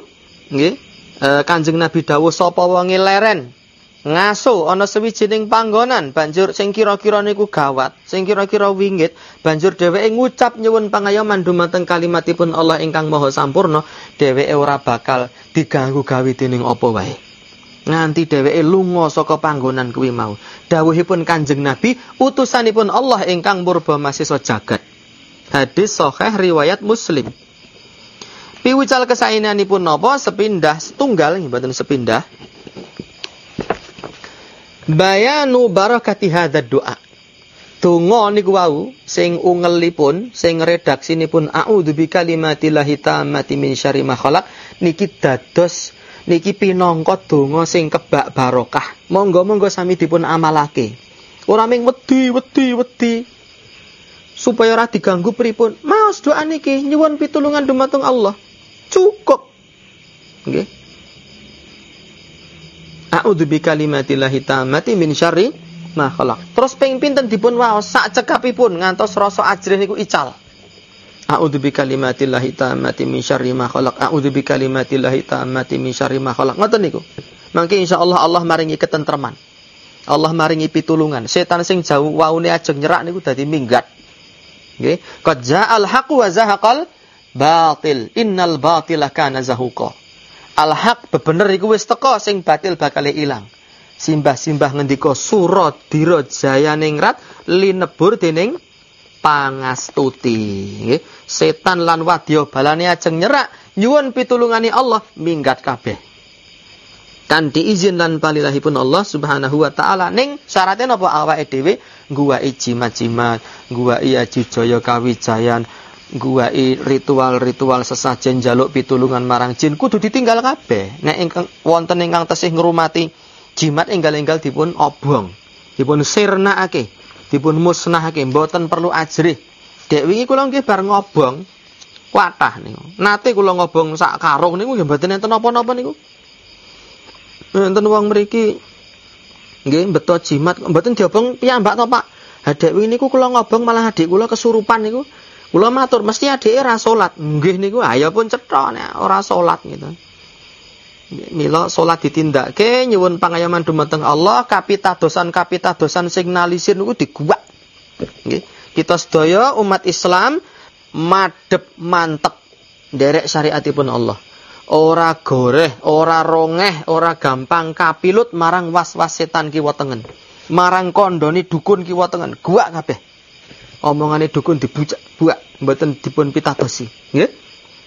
nggih e, Kanjeng Nabi dawuh sapa wonge leren? Ngaso ana sewijining panggonan. Banjur sing kira-kira niku gawat sing kira-kira wingit. Banjur dheweke ngucap nyuwun pangayoman dumateng kalimatipun Allah ingkang maha sampurna dheweke ora bakal diganggu gawe dening apa wae. Nganti dheweke lunga saka panggonan kuwi mau. Dawuhipun Kanjeng Nabi utusanipun Allah ingkang purba mahasiswa jagat. Hadis sahih riwayat Muslim Piwucal pun nopo sepindah setunggal mboten sepindah. Bayanu barakati hadzal doa. Tungo niku wau sing ungelipun sing redaksinipun a'udzu bikalimatillahi tammati min syarri ma khalaq niki dados niki pinangka donga sing kebak barokah. Monggo-monggo sami dipun amalake. Ora ming wedi wedi wedi supaya ora diganggu pripun. Maos doa niki nyuwun pitulungan dumateng Allah. Cukup. Nggih. A'udzu bikalimatillahi tammati min syarri ma khalaq. Terus ping pinten dipun waos sak cekapipun ngantos rasa ajrih niku ical. A'udzu bikalimatillahi tammati min syarri ma khalaq. A'udzu bikalimatillahi tammati min syarri ma khalaq. Ngoten niku. Mangke insyaallah Allah maringi ketentreman. Allah maringi pitulungan. Setan sing jauh waune ajeng nyerak niku dadi minggat. Nggih. Qad ja'al haqqu wa zahaqal batil. Innal batila kana zahuqa. Al haq bebener iku wis teko sing batil bakal ilang. Simbah-simbah ngendika surat dira jayane ngrat linebur dening pangastuti. Nggih. Setan lan wadya balane ajeng nyerak nyuwun pitulungane Allah minggat kabeh. Kan diizin lan palilahipun Allah Subhanahu wa taala. Ning syaratnya napa? Awake dhewe ngguwaki jimat-jimat ngguwaki aji jaya kawijayan guwai ritual-ritual sesajen jaluk pitulungan marang jin kudu ditinggal kabeh. Nek ingkang wonten ingkang tesih ngrumati jimat enggal-enggal dipun obong, dipun sirnakake, dipun musnahake, mboten perlu ajrih. Dek wingi kula nggih bar ngobong kuatah niku. Nate kula ngobong sak karung niku nggih mboten enten napa-napa niku. Enten wong mriki nggih beto jimat mboten diobong piyambak to Pak. Ha dek wingi niku kula ngobong malah adik kula kesurupan niku. Kula matur mesti adike ora salat. Nggih niku ayo pun cetha nek ora salat gitu. Mila salat ditindakke nyuwun pangayoman dumateng Allah kapitadosan kapitadosan signalisir niku diguwak. Nggih. Kita sedaya umat Islam madep mantep derek syariatipun Allah. Ora goreh, ora rongeh, ora gampang kapilut marang was-was setan kiwa tengen. Marang kondoni dukun kiwa tengen. Guak kabeh omongane dukun dibujak buak mboten dipun pitadosi nggih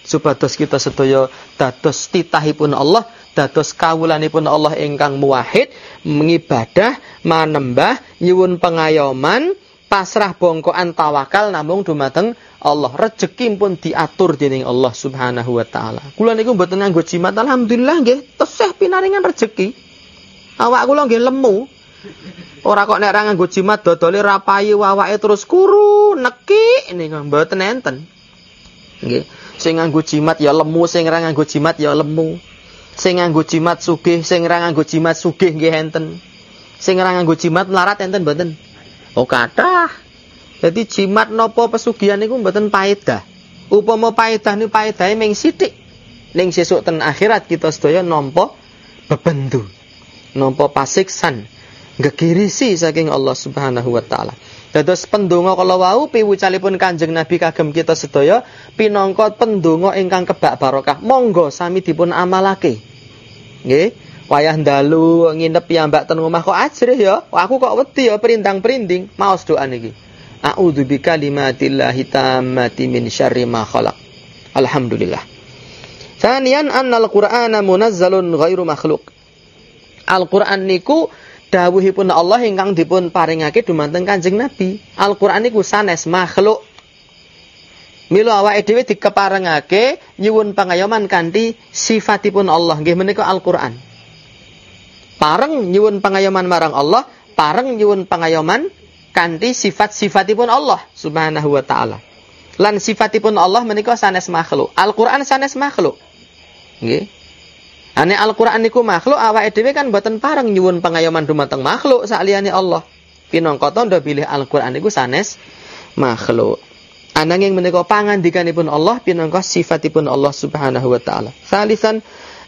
supados kita sedaya dados titahipun Allah dados kawulanipun Allah ingkang muwahhid mengibadah manembah nyuwun pengayoman pasrah bongkoan tawakal namung dumateng Allah. Rezeki pun diatur dening Allah Subhanahu wa taala. Kula niku mboten nganggo jimat alhamdulillah nggih tesih pinaringan rezeki. Awak kula nggih lemu. Ora kok nek ra nganggo jimat dodole ra payu awake terus kuru, neki niku mboten enten. Nggih. Sing nganggo jimat ya lemu, sing ra nganggo jimat ya lemu. Sing nganggo jimat sugih, sing ra nganggo jimat sugih nggih enten. Sing ra nganggo jimat melarat enten mboten? Oh kathah. Jadi jimat nopo pesugihan niku mboten paedah. Upama paedah niku paedahe ming sithik. Ning sesuk ten akhirat kita sedaya nampa bebendu. Nampa pasiksan. Gegirisi saking Allah Subhanahu wa taala. Dados pendonga kala wau piwucalipun Kanjeng Nabi kagem kita sedaya pinangka pendonga ingkang kebak barokah. Monggo sami dipun amalake. Nggih wayah dalu nginep mbak ten omah kok ajrih ya. Aku kok wedi ya perindang-perinding. Maos doa niki. A'udzu bikalimatillahi tammati min syarri ma khalaq. Alhamdulillah. Thaniyan annal Qur'ana munazzalun ghairu makhluk. Al-Qur'an niku dawuhipun Allah ingkang dipun paringake dumateng Kanjeng Nabi. Al-Qur'an niku sanes makhluk. Milo awake dhewe dikeparengake nyuwun pangayoman kanthi sifatipun Allah nggih menika Al-Qur'an pareng nyuwun pangayoman marang Allah, pareng nyuwun pangayoman kanthi sifat-sifatipun Allah Subhanahu wa taala. Lan sifatipun Allah menika sanes makhluk. Al-Qur'an sanes makhluk. Nggih. Ane Al-Qur'an niku makhluk awake dhewe kan boten pareng nyuwun pangayoman dumateng makhluk saliyane Allah. Pinangka tandha bilih Al-Qur'an niku sanes makhluk. Ananging menika pangandikanipun Allah pinangka sifatipun Allah Subhanahu wa taala. Salisan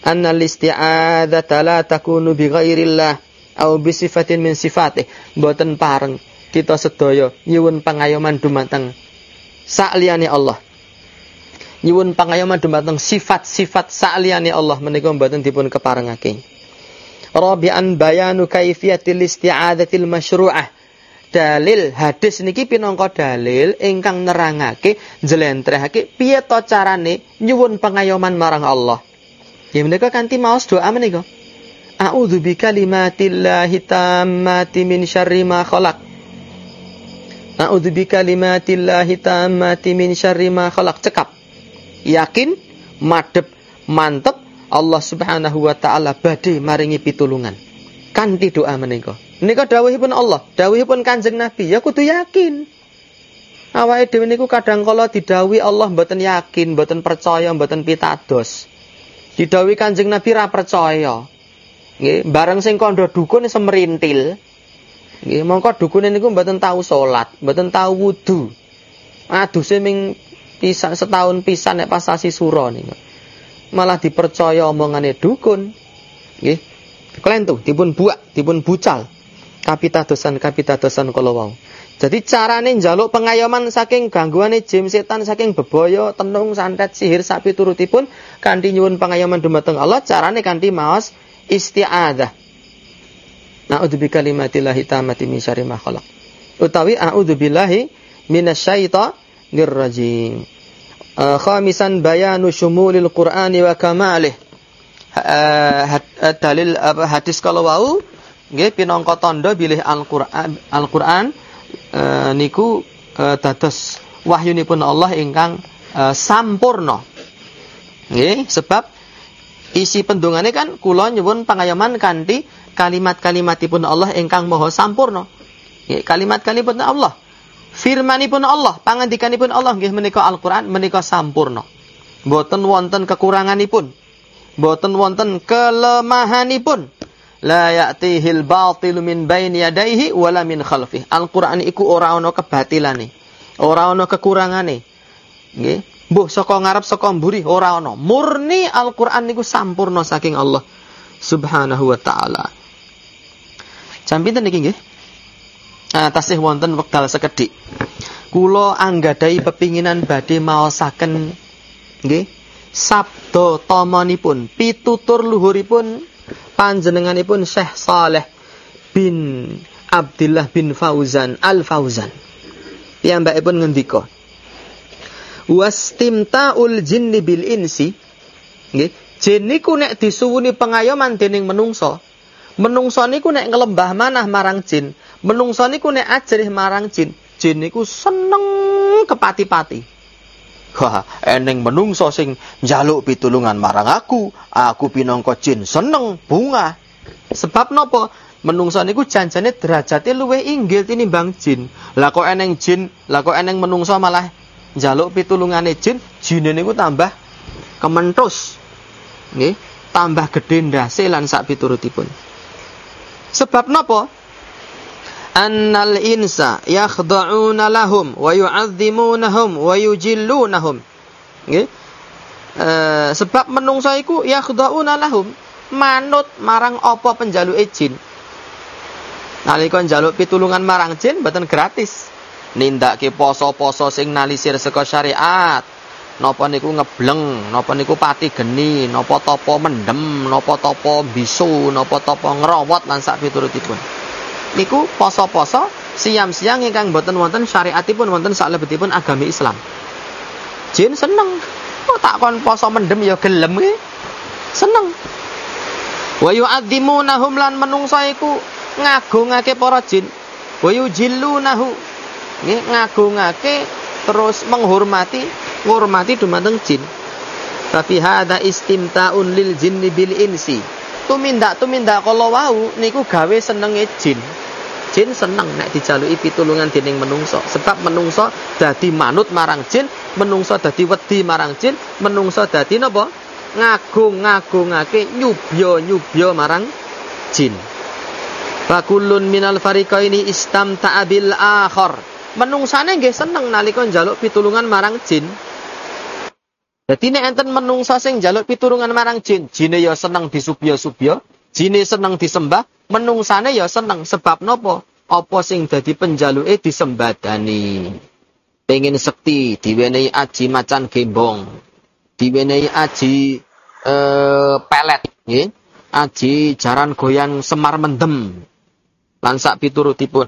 anna al-isti'adzata la takunu bi ghairillah au bi sifatin min sifatih mboten pareng kita sedaya nyuwun pangayoman dumateng sakliyane Allah nyuwun pangayoman dumateng sifat-sifat sakliyane Allah menika mboten dipun keparengake Rabi'an bayanu kaifiyatil isti'adzatil masyru'ah dalil hadis niki pinangka dalil ingkang nerangake njlentrehake piye to carane nyuwun pangayoman marang Allah Ya menika kanthi maos doa menika. A'udzu bikalimatillahi tammati min syarri ma khalaq. A'udzu bikalimatillahi tammati min syarri ma khalaq. Cekap. Yakin, madep, mantep Allah Subhanahu wa taala badhe maringi pitulungan. Kanthi doa menika. Menika dawuhipun Allah, dawuhipun Kanjeng Nabi, ya kudu yakin. Awake dhewe niku kadang kala didhawuhi Allah mboten yakin, mboten percaya, mboten pitados. Didawi Kanjeng Nabi ra percaya. Nggih, bareng sing kandha dukun semerintil. Nggih, mongko dukune niku mboten tahu salat, mboten tahu wudu. Aduse ming pisan setahun pisan nek pas sasi niku. Malah dipercaya omongane dukun. Nggih. Klentu dipun buak, dipun bucal. Kapitadosan kapitadosan kala wau. Jadi carane njaluk pengayoman saking gangguane jin setan saking bebaya, tenung, santet, sihir sapi turutipun kanthi nyuwun pengayoman dumateng Allah carane kanthi maos isti'adzah. Na'udzu bikalimatillahi tammati min syarri ma khalaq. Utawi a'udzu billahi minasyaitonir rajim. Uh, khamisan bayanu syumulil Qur'ani wa kamalih. Uh, dalil uh, hadis kalau wau nggih pinangka tanda bilih Al-Qur'an Al-Qur'an niku dados wahyunipun Allah ingkang sampurna. Nggih, sebab isi pendungane kan kula nyuwun pangayoman kanthi kalimat-kalimatipun Allah ingkang maha sampurna. Nggih, kalimat-kalimatipun Allah. Firmanipun Allah, pangandikanipun Allah nggih menika Al-Qur'an menika sampurna. Boten wonten kekuranganipun. Boten wonten kelemahanipun la ya'tihil batilu min baini yadaihi wala min khalfih. Al-Qur'an iku ora ana kebatilane. Ora ana kekurangane. Nggih. Mbuh saka ngarep saka mburi ora ana. Murni Al-Qur'an niku sampurna saking Allah Subhanahu wa taala. Jam pinten niki nggih? Ah, tasih wonten wekdal sekedhik. Kula anggadai pepinginan badhe maosaken nggih sabda tamanipun, pitutur luhuripun panjenenganipun Syekh Saleh bin Abdullah bin Fauzan Al Fauzan. Piyambakipun ngendika. Wastimta'ul jinni bil insi. Nggih, jin niku nek disuwuni pengayoman dening menungso. Menungso niku nek ngelembah manah marang jin, menungso niku nek ajrih marang jin, jin niku seneng kepati-pati. Wah, eneng menungso sing njaluk pitulungan marang aku, aku pinangka jin seneng bunga. Sebab nopo? Menungso niku janjane derajate luwih inggil tinimbang jin. Lah kok eneng jin, lah kok eneng menungso malah njaluk pitulungane jin, jine niku tambah kementus. Nggih, tambah gedhe ndase lan sak piturutipun. Sebab napa? annal insa yakhda'una lahum wa yu'azzimunahum wa yujillunahum. Nggih. E, sebab menungso iku yakhda'una lahum manut marang apa penjaluke jin. Nalika njaluk pitulungan marang jin mboten gratis. Nindake poso-poso sing nalisir saka syariat. Napa niku ngebleng, napa niku pati geni, napa tapa mendem, napa tapa bisu, napa tapa ngrowot lan sak piturutipun niku poso-poso siam-siang ingkang boten wonten syariatipun wonten salebetipun agami Islam. Jin seneng. Oh tak kon poso mendem ya gelem e. Seneng. Wa yu'adzimunahum lan menungso iku ngagungake para jin. Wa yujillunahu. Nggih ngagungake terus menghormati ngurmati dumateng jin. Tapi hada istimtaun lil jinni bil insi. Tumindak tumindak kalau wau niku gawe senenge jin jin seneng nek dijaluki pitulungan dening menungso sebab menungso dadi manut marang jin menungso dadi wedi marang jin menungso dadi napa ngagung-ngagungake nyubya-nyubya marang jin Fakulun minal fariqaini istamta'a bil akhar. Menungsane nggih seneng nalika njaluk pitulungan marang jin. Dadi nek enten menungsa sing njaluk pitulungan marang jin, jine ya seneng disubya-subya, jine seneng disembah, menungsane ya seneng sebab nopo? Apa sing dadi penjaluke disembadani. Pengen sekti diwenehi aji macan gembong. Diwenehi aji eh, pelet nggih. Aji jaran goyang semar mendem. Lan sak piturutipun.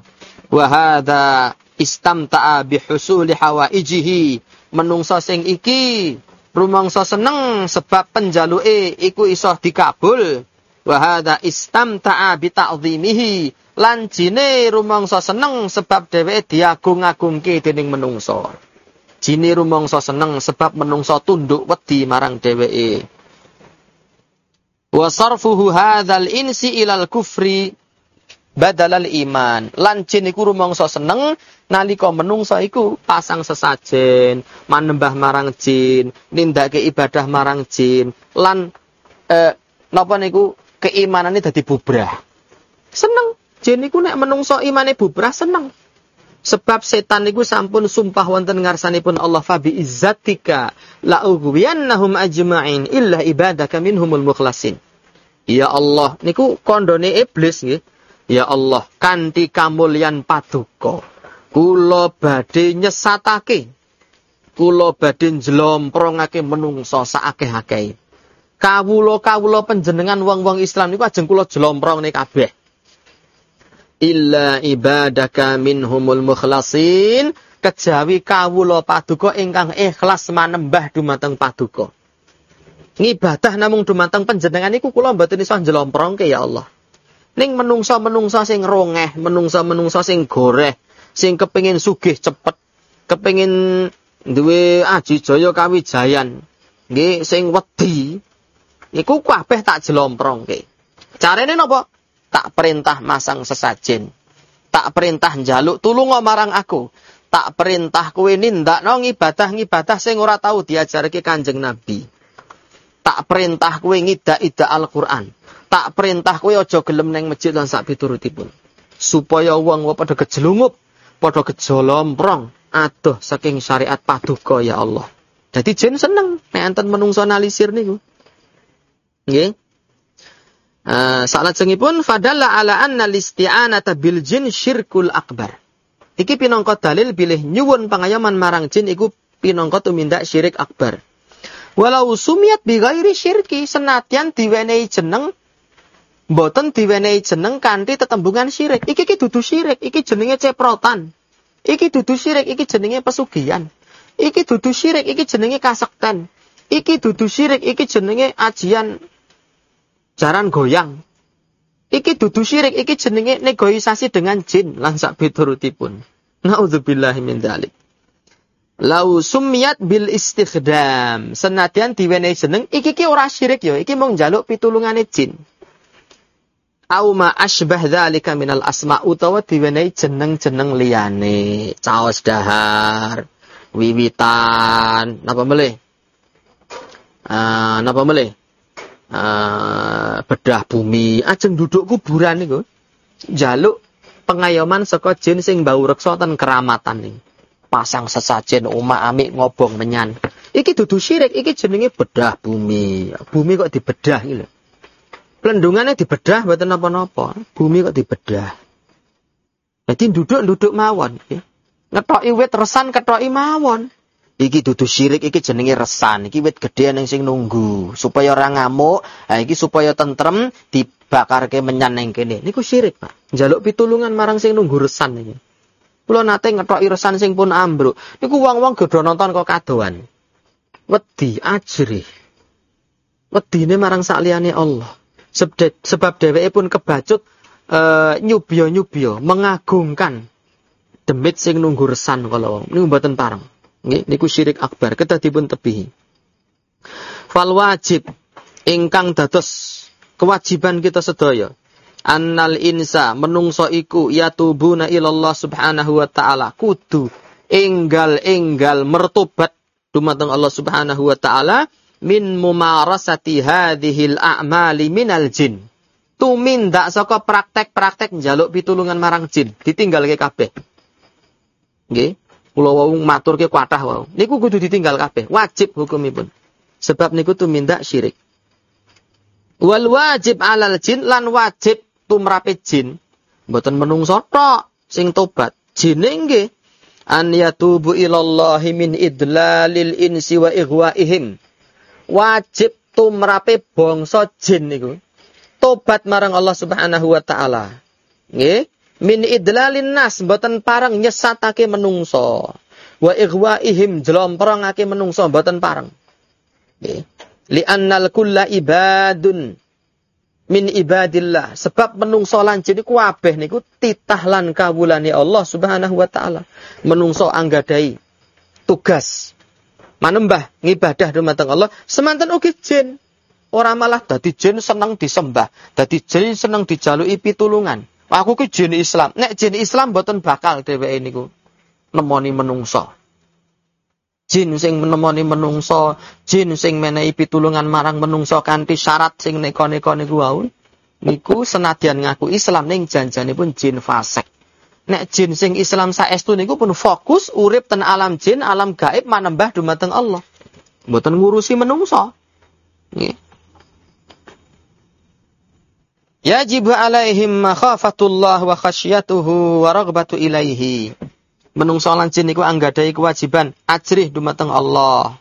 Wa hadza istamta'a bihusuli hawaijihi. Menungso sing iki rumangsa seneng sebab penjaluke iku iso dikabul. Wa hadza istamta'a bi ta'dhimihi lan jine rumangsa seneng sebab dheweke diagung-agungke dening menungso. Jine rumangsa seneng sebab menungso tunduk wedi marang dheweke. Wa sarfuhu hadzal insi ilal kufri badalal iman lan jin iku rumangsa seneng nalika menungso iku pasang sesajen manembah marang jin nindake ibadah marang jin lan eh, napa niku keimanannya dadi bubrah. Seneng. Jin niku nek menungso imane bubrah seneng. Sebab setan niku sampun sumpah wonten ngarsanipun Allah fa bi izzatika la ughwiyannahum ajma'in illa ibadaka minhumul mukhlasin. Ya Allah, niku kondone iblis nggih. Ya Allah, kanthi kamulyan paduka. Kula badhe nyesatake. Kula badhe njlomprongake menungso saakeh-akeh kawula-kawula penjenengan wong-wong Islam niku ajeng kula jlomprong nih kabeh. Illa ibadaka minhumul mukhlasin kejawi kawula paduka ingkang ikhlas manembah dumateng paduka. Ngibadah namung dumateng panjenengan niku kula mboten iso njlomprongke ya Allah. Ning menungsa-menungsa sing rongeh, menungsa-menungsa sing goreh, sing kepengin sugih cepet, kepengin duwe jaya kawijayan, nggih sing wedi, Iku kabeh tak jelomprongke. Carane napa? Tak perintah masang sesajen. Tak perintah njaluk tulung marang aku. Tak perintah kowe nindakno ngibadah-ngibadah sing ora tau diajarke Kanjeng Nabi. Tak perintah kowe ngidak-idak Al-Qur'an. Tak perintah kowe aja gelem neng masjid lan sak piturutipun. Supaya wong padha kejelungup, padha kejolomprong aduh saking syariat paduka ya Allah. Jadi jen seneng nek enten menungso analisir niku. Nggih. Uh, Salajengipun fadalla ala anna listi'anata bil jin syirkul akbar. Iki pinangka dalil bilih nyuwun pangayoman marang jin iku pinangka tumindak syirik akbar. Walau sumiat bi ghairi syirki senatian diwenehi jeneng mboten diwenehi jeneng kanthi tetembungan syirik. Iki iki dudu syirik, iki jenenge ceprotan. Iki dudu syirik, iki jenenge pesugihan. Iki dudu syirik, iki jenenge kasekten. Iki dudu syirik, iki jenenge ajian jaran goyang. Iki dudu syirik, iki jenenge negosiasi dengan jin lan sak piturutipun. Nauzubillahi min dzalik. Lau sumiyat bil istighdam. Senadyan diwenehi jeneng iki ki ora syirik ya, iki mung njaluk pitulungane jin. Au ma asbah dzalika minal asma utawa diwenehi jeneng-jeneng liyane, caos dahar, wiwitan, napa melih? Uh, napa melih? Uh, bedah bumi, ajeng duduk kuburan niku. Jaluk pengayoman saka jin sing bau reksa ten keramatan nih pasang sesajen oma amik ngobong menyan. Iki dudu syirik, iki jenenge bedah bumi. Bumi kok dibedah iki lho. Plendungannya dibedah mboten napa-napa. Bumi kok dibedah. Jadi duduk-duduk mawon. Ngetoki wit resan ketoki mawon. Iki dudu syirik, iki jenenge resan. Iki wit gede yang sing nunggu. Supaya orang ngamuk, nah, iki supaya tentrem, dibakarke menyan yang kene. Niku syirik, Pak. Jaluk pitulungan marang sing nunggu resan iki. Kula nate ngetok irisan sing pun ambruk. Niku wong-wong gedho nonton kok kadoan. Wedi ajri. Wedine marang sakliyane Allah. Sebab dheweke pun kebacut uh, nyubya-nyubya, mengagungkan demit sing nunggu resan kala wong. Niku mboten pareng. Nggih, niku syirik akbar. Kedah dipun tebihi. Fal wajib ingkang dados kewajiban kita sedaya annal insa menungso iku yatubuna ilallah subhanahu wa ta'ala kudu enggal enggal mertobat dumateng Allah subhanahu wa ta'ala min mumarasati hadhil a'mali minal jin. Tumindak saka praktek-praktek njaluk pitulungan marang jin. Ditinggal ke kabeh. Nggih. Kula wau matur ke kuatah wau. Niku kudu ditinggal kabeh. Wajib hukumipun. Sebab niku tumindak syirik. Wal wajib alal jin lan wajib tumrape jin. Mboten menungso tok sing tobat. Jine nggih. An yatubu ilallahi min idlalil insi wa ihwaihim wajib tumrape bangsa jin niku. Tobat marang Allah Subhanahu wa taala. Nggih. Min idlalin nas mboten parang nyesatake menungso. Wa ihwaihim jlomprongake menungso mboten pareng. Nggih. Li annal kulla ibadun min ibadillah. Sebab menungso lan jin iku kabeh niku titah lan kawulane Allah Subhanahu wa taala. Menungso anggadai tugas manembah ngibadah dumateng Allah semanten ugi jin ora malah dadi jin seneng disembah dadi jin seneng dijaluki pitulungan aku ki jin Islam nek jin Islam boten bakal dheweke niku nemoni menungso jin sing menemoni menungso, jin sing menehi pitulungan marang menungso kanthi syarat sing neko-neko niku wau. Niku senadyan ngaku Islam ning pun jin fasik. Nek jin sing Islam saestu niku pun fokus urip ten alam jin, alam gaib manembah dumateng Allah. Mboten ngurusi menungso. Nggih. Yajib alaihim makhafatullah wa khasyatuhu wa raghbatu ilaihi menungso lan jin niku anggadhahi kewajiban ajrih dumateng Allah.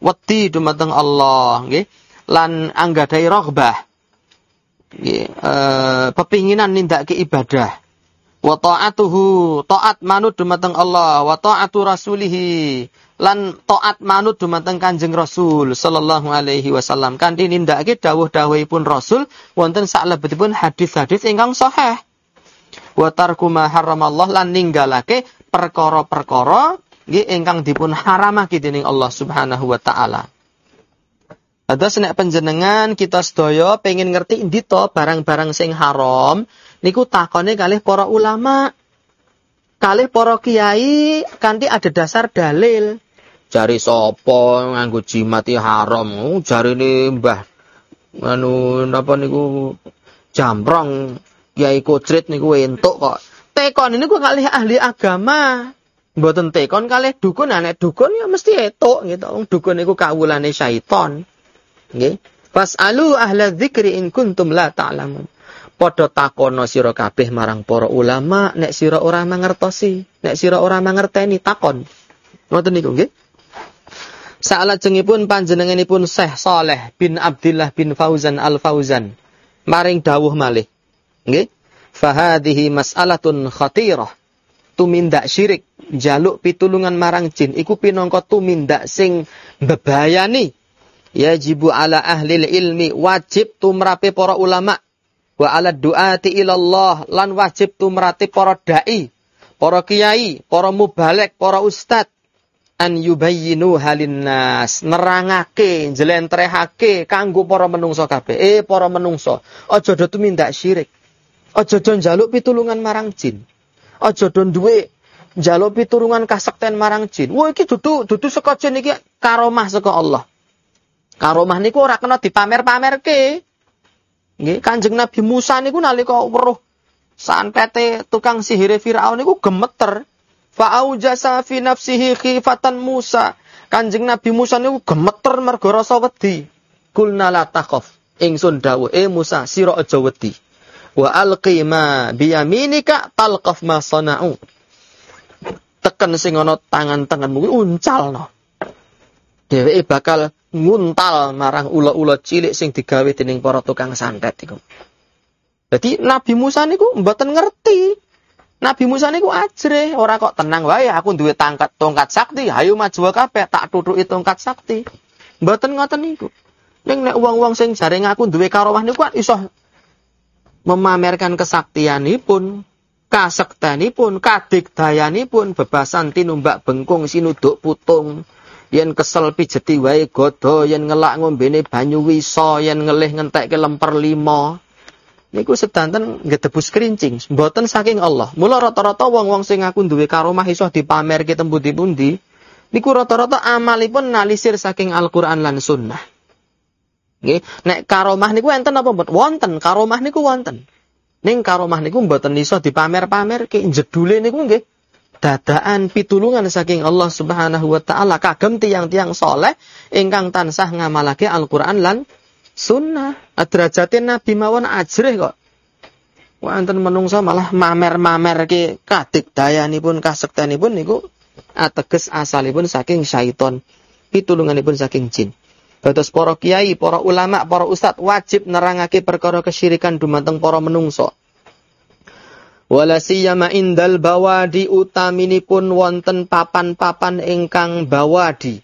Wedi dumateng Allah, nggih. Lan anggadhahi raghbah. Nggih, e, pepinginan nindakake ibadah. Wa ta'atuhu, taat manut dumateng Allah, wa ta'atu rasulihi. Lan taat manut dumateng Kanjeng Rasul sallallahu alaihi wasallam. Kanthi nindakake dawuh-dawuhipun Rasul wonten saklebetipun hadis-hadis ingkang sahih wa tarku ma haramallah lan ninggalake perkara-perkara nggih ingkang dipun haramake dening Allah Subhanahu wa taala. Ada senek penjenengan kita sedaya pengen ngerti endi to barang-barang sing haram niku takone kalih para ulama. Kalih para kiai kanthi ada dasar dalil. Jari sapa nganggo jimat haram, oh, jari ini Mbah anu napa niku jambrong Kiai Kocrit niku entuk kok. Tekon ini gue kalih ahli agama. Mboten tekon kalih dukun, anek dukun ya mesti etuk gitu. Wong dukun niku kawulane syaiton. Nggih. Fas'alu ahla dzikri in kuntum la ta'lamun. Padha takono sira kabeh marang para ulama nek sira ora mangertosi, nek sira ora mangerteni takon. Ngoten niku nggih. Salajengipun panjenenganipun Syekh Saleh bin Abdullah bin Fauzan Al Fauzan maring dawuh malih. Nggih. Fahadhihi mas'alatun khatirah. Tumindak syirik, jaluk pitulungan marang jin iku pinangka tumindak sing bebayani. Yajibu ala ahli ilmi wajib tumrape para ulama wa ala duati ilallah lan wajib tumrate para dai para kiai, para mubalek, para ustad. An yubayyinu halinnas nerangake njlentrehake kanggo para menungso kabeh. Eh para menungso aja do tumindak syirik. Aja do njaluk pitulungan marang jin. Aja do duwe njaluk pitulungan kasekten marang jin. Wah iki dudu dudu saka jin iki karomah saka Allah. Karomah niku ora kena dipamer-pamerke nggih Kanjeng Nabi Musa niku nalika weruh sanpete tukang sihire Firaun niku gemeter Fa'aujasa fi nafsihi khifatan Musa. Kanjeng Nabi Musa niku gemeter mergo rasa wedi. Kulna la takhaf. Ingsun dawuh, "Eh Musa, sira aja wedi." Wa alqi ma biyaminika talqaf ma sana'u. Teken sing ana tangan-tanganmu uncalno. Dheweke bakal nguntal marang ula-ula cilik sing digawe dening para tukang santet iku. Jadi Nabi Musa niku mboten ngerti Nabi Musa niku ajre, ora kok tenang wae aku duwe tangkat tongkat sakti, ayo maju kabeh tak tutuki tongkat sakti. Mboten ngoten niku. Ning nek wong-wong sing jare ngaku duwe karomah niku kan iso memamerkan kesaktianipun, kasektanipun, kadigdayanipun bebasan tinumbak bengkung sinuduk putung. Yen kesel pijeti wae godo, yen ngelak ngombene banyu wisa, yen ngelih ngentekke lemper lima niku sedanten gedebus kerincing, mboten saking Allah. Mula rata-rata wong-wong sing ngaku duwe karomah iso dipamerke tembuti-pundi, niku rata-rata amalipun nalisir saking Al-Qur'an lan sunnah. Nggih, nek karomah niku enten apa mboten? Wonten, karomah niku wonten. Ning karomah niku mboten iso dipamer-pamerke, jedule niku nggih dadaan pitulungan saking Allah Subhanahu wa taala kagem tiang-tiang soleh ingkang tansah ngamalake Al-Qur'an lan sunnah. Derajate Nabi mawon ajrih kok. Wah enten menungsa malah mamer-mamer ke kadik dayanipun kasektanipun niku ateges asalipun saking syaiton. Pitulunganipun saking jin. Dados para kiai, para ulama, para ustad wajib nerangake perkara kesyirikan dumateng para menungso. Wala siyama indal bawadi utaminipun wonten papan-papan ingkang bawadi.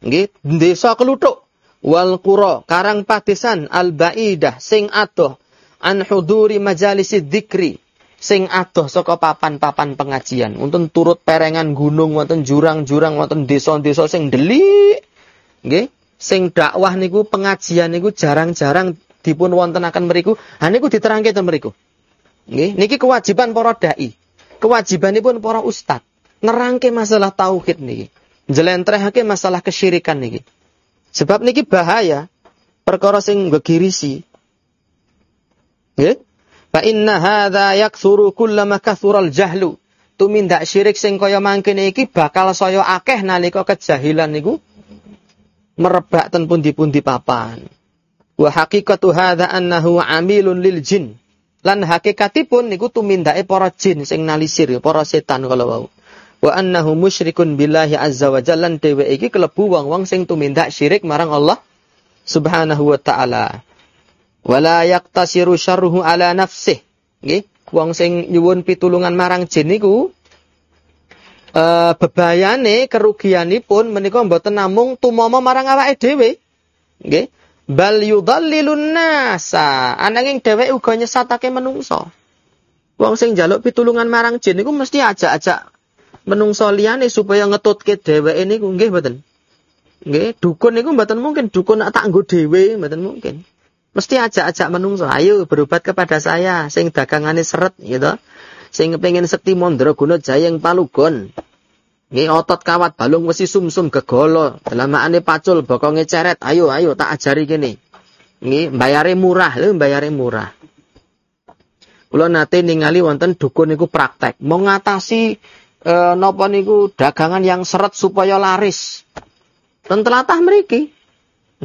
Nggih, desa kelutuk wal qura karang padesan al baidah sing adoh. An huduri majalisi dzikri sing adoh saka papan-papan pengajian. Wonten turut perengan gunung wonten jurang-jurang wonten desa-desa sing delik. Nggih sing dakwah niku pengajian niku jarang-jarang dipun wontenaken mriku. Ha niku diterangke ten mriku nggih niki kewajiban para dai kewajibanipun para ustad nerangke masalah tauhid niki njlentrehake masalah kesyirikan niki Sebab niki bahaya perkara sing gegirisi. Nggih? Fa inna hadza yakthuru kullama kathural jahlu. Tumindak syirik sing kaya mangkene iki bakal saya akeh nalika kejahilan niku merebak ten pundi-pundi papan. Wa haqiqatu hadza annahu amilun lil jin. Lan hakikatipun niku tumindake para jin sing nalisir, para setan kalau wau wa annahu musyrikun billahi azza wa jalla dheweke iki kelebu wong-wong sing tumindak syirik marang Allah Subhanahu wa taala. Wala yaqtasiru syarruhu ala nafsih. Nggih, wong sing nyuwun pitulungan marang jin niku uh, bebayane kerugianipun menika mboten namung tumama marang awake dhewe. Nggih, bal yudallilun nasa. Ananging dheweke uga nyesatake menungso. Wong sing njaluk pitulungan marang jin niku mesti ajak-ajak menungso liyane supaya ngetutke dheweke niku nggih mboten. Nggih, dukun niku mboten mungkin dukun nak tak nggo dhewe mboten mungkin. Mesti ajak-ajak menungso, ayo berobat kepada saya sing dagangane seret gitu. Sing kepengin sekti Mandraguna Jayeng Palugon. Nggih otot kawat balung mesti sumsum gegolo, dalamakane pacul bokonge ceret. Ayo ayo tak ajari kene. Nggih, bayare murah lho, bayare murah. Kula nate ningali wonten dukun niku praktek, mau ngatasi e, napa niku dagangan yang seret supaya laris. Ten telatah mriki.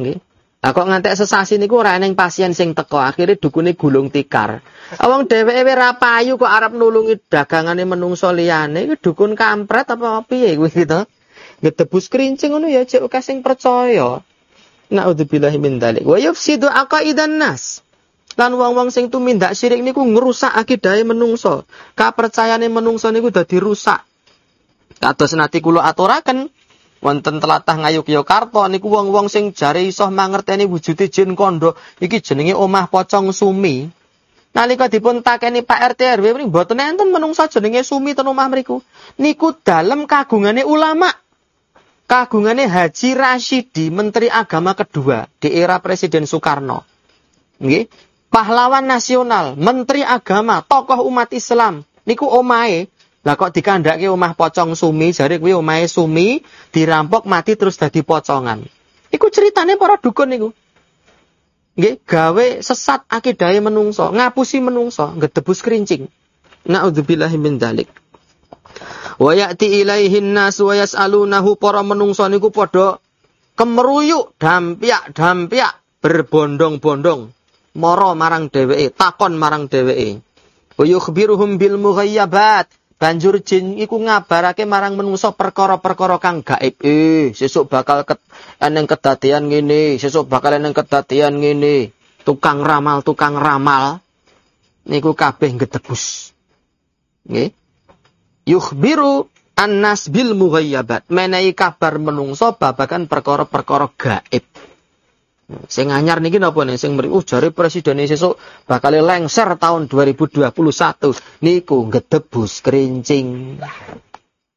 Nggih. Lah kok ngantek sesasi niku ora eneng pasien sing teko, akhirnya dukune gulung tikar. Awang dheweke ora payu kok arep nulungi dagangane menungso liyane, iku dukun kampret apa piye kuwi gitu. Ngetebus kerincing ngono ya cek sing percaya. Nauzubillahi min dzalik. Wa yufsidu aqaidan nas. Lan wong-wong sing tumindak syirik niku ngrusak akidahe menungso. Kapercayane menungso niku dadi rusak. Kados nanti kula aturaken wonten telatah Ngayogyakarta niku wong-wong sing jare iso mangerteni wujude jin kondo iki jenenge omah pocong sumi. Nalika dipun takeni Pak RT RW mriki mboten enten menungsa jenenge sumi ten omah mriku. Niku dalem kagungane ulama. Kagungane Haji Rashidi, Menteri Agama kedua di era Presiden Soekarno. Nggih. Pahlawan nasional, Menteri Agama, tokoh umat Islam. Niku omahe lah kok dikandake omah pocong sumi, jare kuwi omahe sumi dirampok mati terus dadi pocongan. Iku ceritane para dukun niku. Nggih, gawe sesat akidahe menungso, ngapusi menungso, ngedebus kerincing. Nauzubillahi min dzalik. Wa ya'ti ilaihin nas wa yas'alunahu para menungso niku padha kemeruyuk, dampiak-dampiak, berbondong-bondong mara marang dheweke, takon marang dheweke. Wa yukhbiruhum bil mughayyabat. Banjur jin iku ngabarake marang menungso perkara-perkara kang gaib. Eh, sesuk bakal ket, eneng kedadian ngene, sesuk bakal eneng kedadian ngene. Tukang ramal, tukang ramal niku kabeh gedebus. Nggih. Yukhbiru annas bil mughayyabat. Menehi kabar menungso babakan perkara-perkara gaib. Sing anyar niki napa nih sing mriku jare presiden sesuk bakal lengser tahun 2021 niku gedebus kerincing.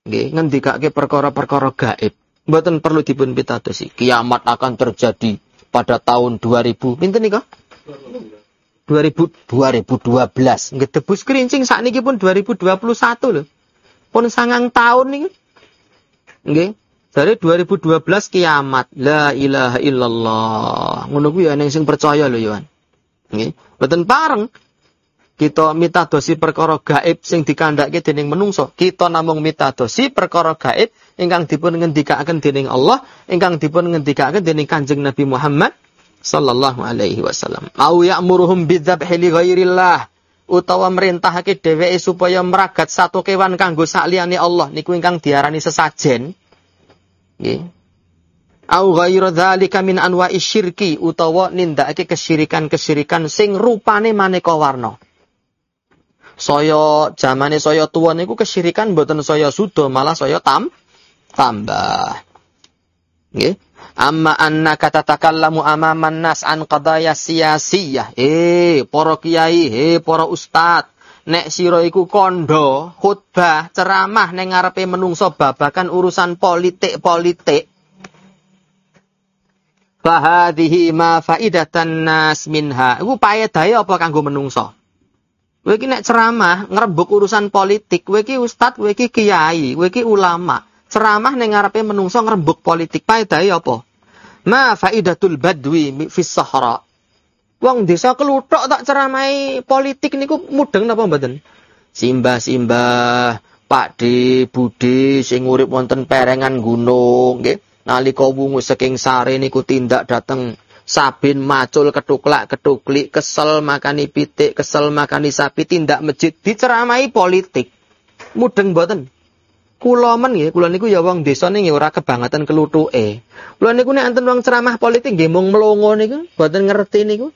Nggih ngendikake perkara-perkara gaib. Mboten perlu dipun pitadosi. Kiamat akan terjadi pada tahun 2000. Pinten nika? 2000 2012. Gedebus kerincing saat niki pun 2021 lho. Pun sangang tahun niki. Nggih. Dari 2012 kiamat. La ilaha illallah. Ngono kuwi ana sing percaya lho Yohan. Nggih. Mboten pareng kita mitadosi perkara gaib sing dikandhake dening menungso. Kita namung mitadosi perkara gaib ingkang dipun ngendikaken dening Allah, ingkang dipun ngendikaken dening Kanjeng Nabi Muhammad sallallahu alaihi wasallam. Au ya'muruhum bidzabhi li ghairillah utawa merintahake dheweke supaya meragat satu kewan kanggo sakliyane Allah niku ingkang diarani sesajen Au ghairu dzalika min anwa'i syirki utawa nindakake kesyirikan-kesyirikan sing rupane maneka warna. Saya zamane saya tuwa niku kesyirikan mboten saya sudo malah saya tam tambah. Nggih. Amma annaka tatakallamu amaman nas an qadaya siyasiyah. Eh, para kiai, eh para ustad, nek sira iku kondo khutbah ceramah ning ngarepe menungso babakan urusan politik-politik Fahadihi ma faidatan nas minha. Iku paedahe apa kanggo menungso? Kowe iki nek ceramah ngrembug urusan politik, kowe iki ustad, kowe iki kiai, kowe iki ulama. Ceramah ning ngarepe menungso ngrembug politik, paedahe apa? Ma faidatul badwi fis sahara. Wong desa kelutok tak ceramai politik niku mudeng napa mboten? Simbah-simbah, Pak D, Budi sing urip wonten perengan gunung nggih. Nalika wungu saking sare niku tindak dateng Sabin macul ketuklak ketuklik kesel makani pitik kesel makani sapi tindak masjid diceramai politik. Mudeng mboten? Kula men nggih, kula niku ya wong desa ning ora kebangetan keluthuke. Kula niku nek enten wong ceramah politik nggih mung mlongo niku, mboten ngerti niku.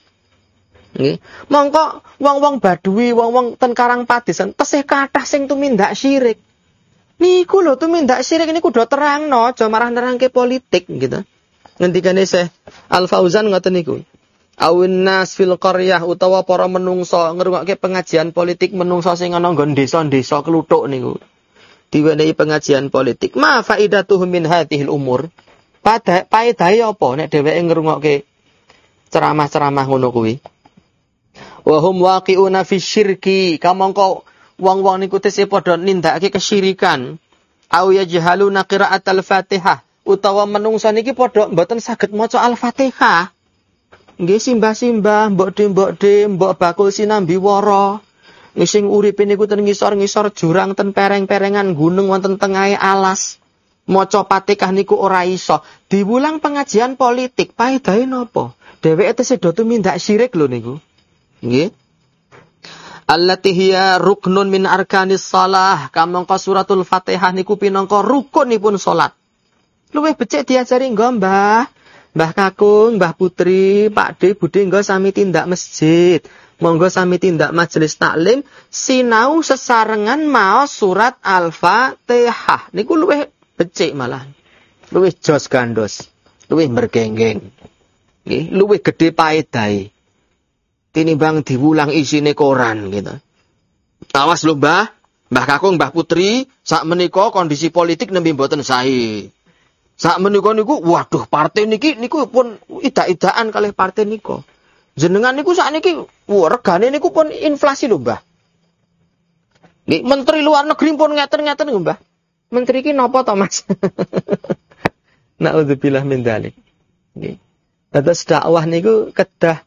Nggih. Mongko wong-wong Badui, wong-wong ten Karang Padesan tesih kathah sing tumindak syirik. Niku lho tumindak syirik niku do terangno, aja marah nerangke politik gitu. Ngendikane Syekh Al Fauzan ngoten niku. Awin nas fil qaryah utawa para menungso ngrungokke pengajian politik menungso sing ana nggon desa-desa kluthuk niku. Diwenehi pengajian politik. Ma faidatuhu min hadhil umur? Pada paedahe apa nek dheweke ngrungokke ceramah-ceramah ngono kuwi? Wa hum waqi'una fi syirki. Kamangka wong-wong niku tesih padha nindakake kesyirikan. Au yajhaluna qira'atal fatihah. Utawa menungsa niki padha mboten saged maca al-fatihah. Nggih simbah-simbah mbok de mbok de mbok bakul sinambi wara sing uripe niku ten ngisor-ngisor jurang ten pereng-perengan gunung wonten tengahe alas. Maca Fatihah niku ora iso. Diwulang pengajian politik paedahe napa? Dheweke tesih do tumindak syirik lho niku Nggih. Allati hiya ruknun min arkanis salah. Kamangka suratul Fatihah niku pinangka rukunipun salat. Luwih becik diajari nggo Mbah. Mbah Kakung, Mbah Putri, Pak D, Bude nggo sami tindak masjid. Monggo sami tindak majelis taklim sinau sesarengan maos surat Al-Fatihah. Niku luwih becik malah. Luwih jos gandos. Luwih mergenggeng. Nggih, luwih gedhe paedahe. Tinimbang diwulang isine koran gitu. Awas lho Mbah, Mbah Kakung, Mbah Putri, sak menika kondisi politik nembe mboten sae. Sak menika niku waduh partai niki niku pun ida-idaan kalih partai niku. Jenengan niku sak niki wah regane niku pun inflasi lho Mbah. Nggih, menteri luar negeri pun ngeten-ngeten lho Mbah. Menteri iki napa to Mas? Nauzubillah min dzalik. Nggih. Dados dakwah niku kedah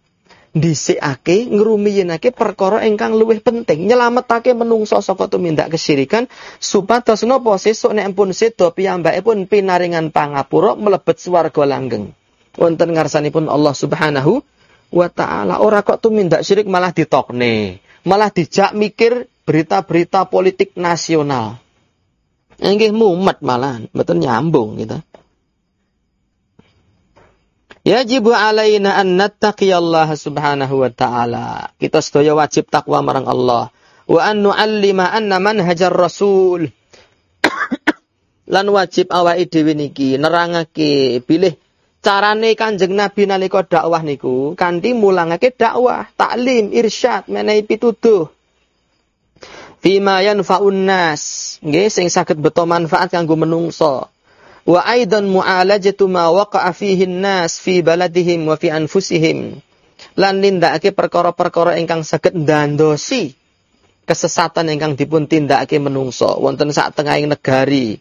dhisikake ngrumiyinake perkara ingkang luwih penting nyelametake menungso saka tumindak kesyirikan supados napa sesuk nek pun sedo piyambake pun pinaringan pangapura mlebet swarga langgeng. Wonten ngarsanipun Allah Subhanahu wa taala ora kok tumindak syirik malah ditokne malah dijak mikir berita-berita politik nasional. Nggih mumet malah mboten nyambung gitu Yajibu alaina an nattaqiyallaha subhanahu wa ta'ala. Kita sedaya wajib takwa marang Allah. Wa an nu'allima anna manhajar rasul. Lan wajib awake dhewe niki nerangake bilih carane Kanjeng Nabi nalika dakwah niku kanthi mulangake dakwah, taklim, irsyad, menehi pituduh. Fima yanfa'un nas, nggih sing saged beto manfaat kanggo menungso wa aidan mu'alajatu ma waqa'a fihi nas fi baladihim wa fi anfusihim. Lan nindakake perkara-perkara ingkang saged ndandosi kesesatan ingkang dipun tindakake menungso. Wonten sak tengahing negari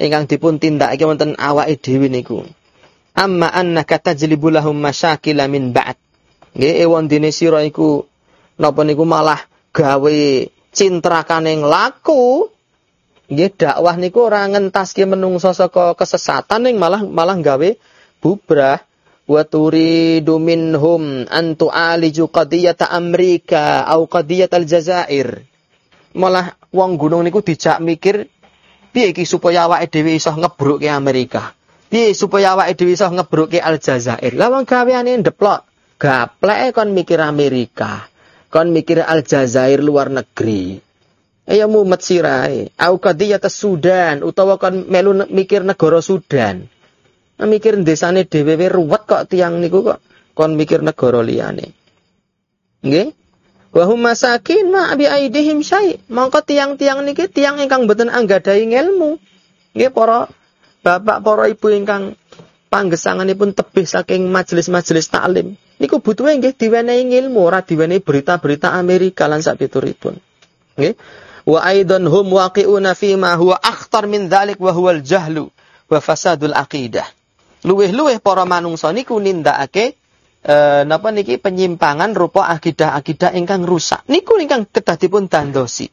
ingkang dipun tindakake wonten awake dhewe niku. Amma annaka tajlibu lahum masyakila min ba'd. Nggih ewon dene sira iku napa niku malah gawe cintrakaning laku Nggih dakwah niku ora ngentaske menungso saka kesesatan ning malah malah gawe bubrah wa turidu minhum an tu'aliju qadiyata Amerika au qadiyat Aljazair. Malah wong gunung niku dijak mikir piye iki supaya awake dhewe iso ngebruke Amerika. Piye supaya awake dhewe iso ngebruke Aljazair. Lah wong gaweane ndeplok. Gaplek kon mikir Amerika. Kon mikir Aljazair luar negeri. Ya mumet sirai. Au kadiyata Sudan utawa kon melu mikir negara Sudan. Nah, mikir desane dhewe ruwet kok tiang niku kok kon mikir negara liyane. Nggih? Wa hum masakin ma bi aidihim syai. Mongko tiang-tiang niki tiang ingkang boten anggadhahi ilmu. Nggih para bapak para ibu ingkang panggesanganipun tebih saking majelis-majelis taklim. Niku butuhe nggih diwenehi ilmu, ora diwenehi berita-berita Amerika lan sak pituripun. Nggih wa aidan hum waqi'una fi ma huwa akhtar min dzalik wa huwal jahlu wa fasadul aqidah. Luweh-luweh para manungsa niku nindakake e, napa niki penyimpangan rupa akidah-akidah ingkang rusak. Niku ingkang kedah dipun dandosi.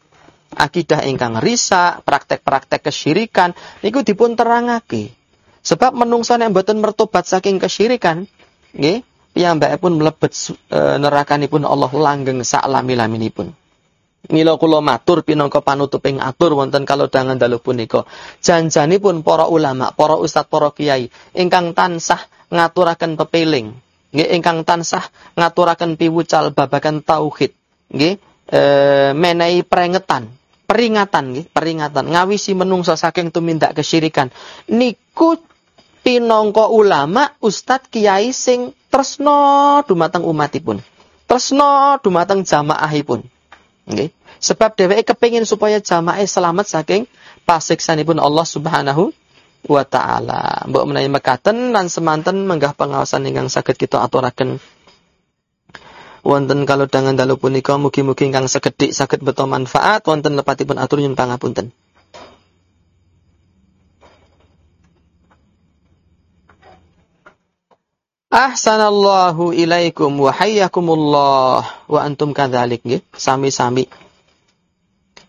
Akidah ingkang risak, praktek-praktek kesyirikan niku dipun terangake. Sebab menungsa yang mboten mertobat saking kesyirikan, nggih, piyambakipun mlebet e, nerakanipun Allah langgeng sak lami-laminipun. Mila kula matur pinangka panutuping atur wonten kalau dangan dalu punika. Janjanipun para ulama, para ustad, para kiai ingkang tansah ngaturaken pepeling, nggih ingkang tansah ngaturaken piwucal babagan tauhid, nggih e, menehi prengetan, peringatan nggih, peringatan ngawisi menungso saking tumindak kesyirikan. Niku pinangka ulama, ustad, kiai sing tresno dumateng umatipun. Tresno dumateng jamaahipun. Okay. Sebab dheweke kepingin supaya jamaah selamat saking pasiksanipun Allah Subhanahu wa taala. Mbok menawi mekaten lan semanten menggah pengawasan ingkang saged kita aturaken wonten kalau dangan dalu punika mugi-mugi ingkang sekedhik saged beto manfaat wonten lepatipun atur nyun pangapunten. Ahsanallahu ilaikum wa hayyakumullah wa antum kadzalik nggih. Sami-sami.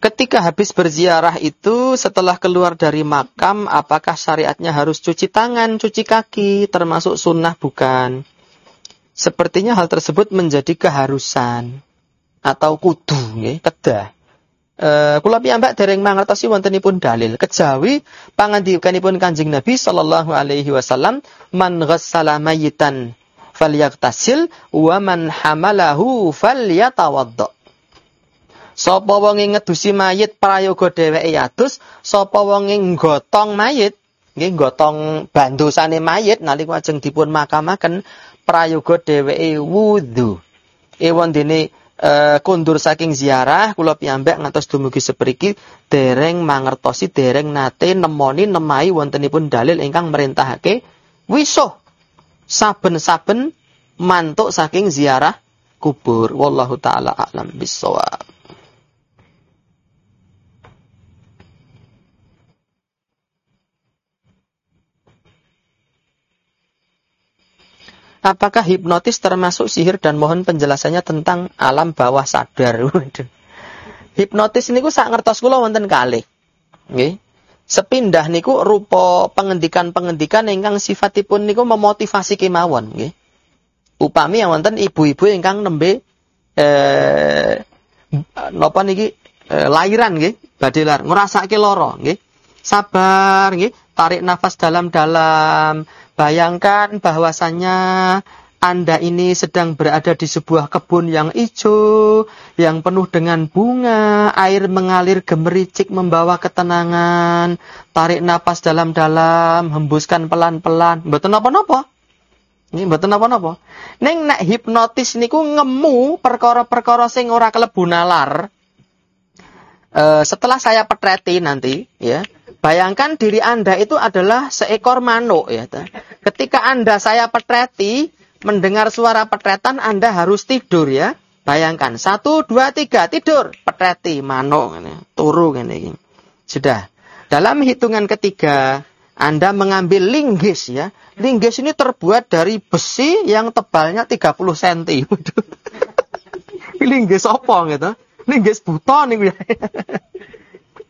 Ketika habis berziarah itu setelah keluar dari makam apakah syariatnya harus cuci tangan, cuci kaki termasuk sunnah bukan? Sepertinya hal tersebut menjadi keharusan atau kudu nggih, kedah. Uh, kula piyambak dereng mangertosi wontenipun dalil. Kejawi pangandikanipun Kanjeng Nabi sallallahu alaihi wasallam man ghassala mayitan falyaktasil wa man hamalahu falyatawadda Sapa wonge ngedusi mayit prayoga dheweke yadus sapa wonge nggotong mayit nggih nggotong bandosane mayit nalika ajeng dipun makamaken prayoga dheweke wudu. Ewon dene e, kundur saking ziarah kula piyambak ngantos dumugi sepriki dereng mangertosi dereng nate nemoni nemai wontenipun dalil ingkang merintahake wisuh. Saben-saben mantuk saking ziarah kubur. Wallahu taala a'lam bissawab Apakah hipnotis termasuk sihir dan mohon penjelasannya tentang alam bawah sadar. hipnotis niku sak ngertos kula wonten kalih. Nggih. Sepindah niku rupa pengendikan-pengendikan ingkang sifatipun niku memotivasi kemawon nggih. Upami yang wonten ibu-ibu ingkang nembe eh napa niki eh, lahiran nggih, badhe lar ngrasake lara nggih. Sabar nggih, tarik nafas dalam-dalam Bayangkan bahwasannya anda ini sedang berada di sebuah kebun yang hijau, yang penuh dengan bunga, air mengalir gemericik membawa ketenangan, tarik napas dalam-dalam, hembuskan pelan-pelan. Betul apa-apa? Ini betul apa-apa? Neng nek hipnotis niku ngemu perkara-perkara sing ora kelebu nalar. Uh, setelah saya petreti nanti, ya, Bayangkan diri Anda itu adalah seekor manuk ya. Ketika Anda saya petreti, mendengar suara petretan Anda harus tidur ya. Bayangkan satu dua tiga tidur petreti manuk ini turu ini. Sudah. Dalam hitungan ketiga Anda mengambil linggis ya. Linggis ini terbuat dari besi yang tebalnya 30 cm. linggis apa gitu? Linggis buta nih.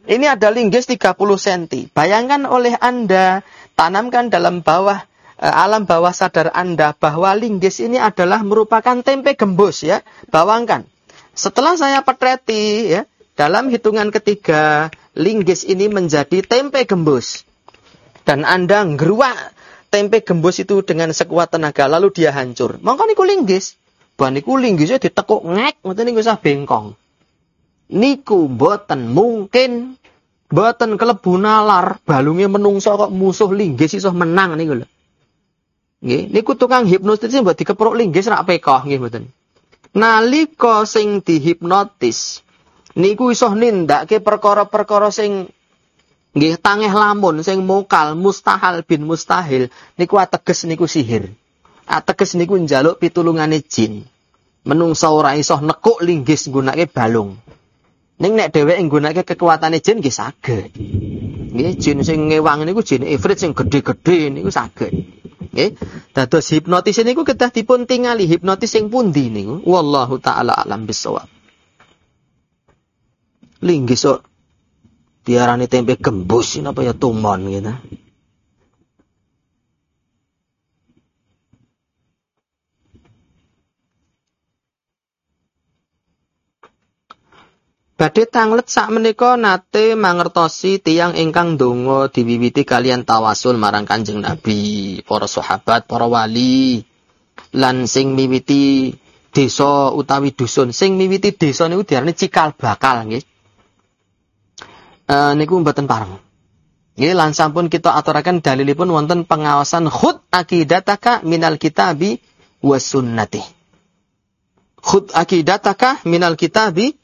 Ini ada linggis 30 cm. Bayangkan oleh Anda, tanamkan dalam bawah eh, alam bawah sadar Anda bahwa linggis ini adalah merupakan tempe gembus ya. Bawangkan. Setelah saya petreti ya, dalam hitungan ketiga, linggis ini menjadi tempe gembus. Dan Anda ngeruak tempe gembus itu dengan sekuat tenaga lalu dia hancur. Maka niku linggis. Bahan niku linggisnya ditekuk ngek, ngoten niku bengkong niku boten mungkin boten kelebu nalar balungnya menungso kok musuh linggis iso menang niku lho. Nggih, niku tukang hipnotis mbok dikepruk linggis rak pekoh nggih mboten. Nalika sing dihipnotis niku iso nindakake perkara-perkara sing nggih tangeh lamun sing mokal mustahil bin mustahil niku ateges niku sihir. Ateges niku njaluk pitulungane jin. Menungso ora iso nekuk linggis nggunakake balung. Ning nek dheweke nggunakake kekuatane jin nggih saged. Nggih, jin sing ngewang niku jin ifrit sing gedhe-gedhe niku saged. Nggih. Dados hipnotis niku kedah dipun tingali hipnotis sing pundi niku. Wallahu taala alam bisawab. Linggis kok diarani tempe gembus napa ya tumon gitu. Badhe tanglet sak menika nate mangertosi tiang ingkang donga diwiwiti kalian tawasul marang Kanjeng Nabi, para sahabat, para wali, lan sing miwiti desa utawi dusun. Sing miwiti desa niku diarani cikal bakal nggih. E, niku mboten pareng. Nggih lan sampun kita aturaken dalilipun wonten pengawasan khud akidataka minal kitabi was sunnati. Khud akidataka minal kitabi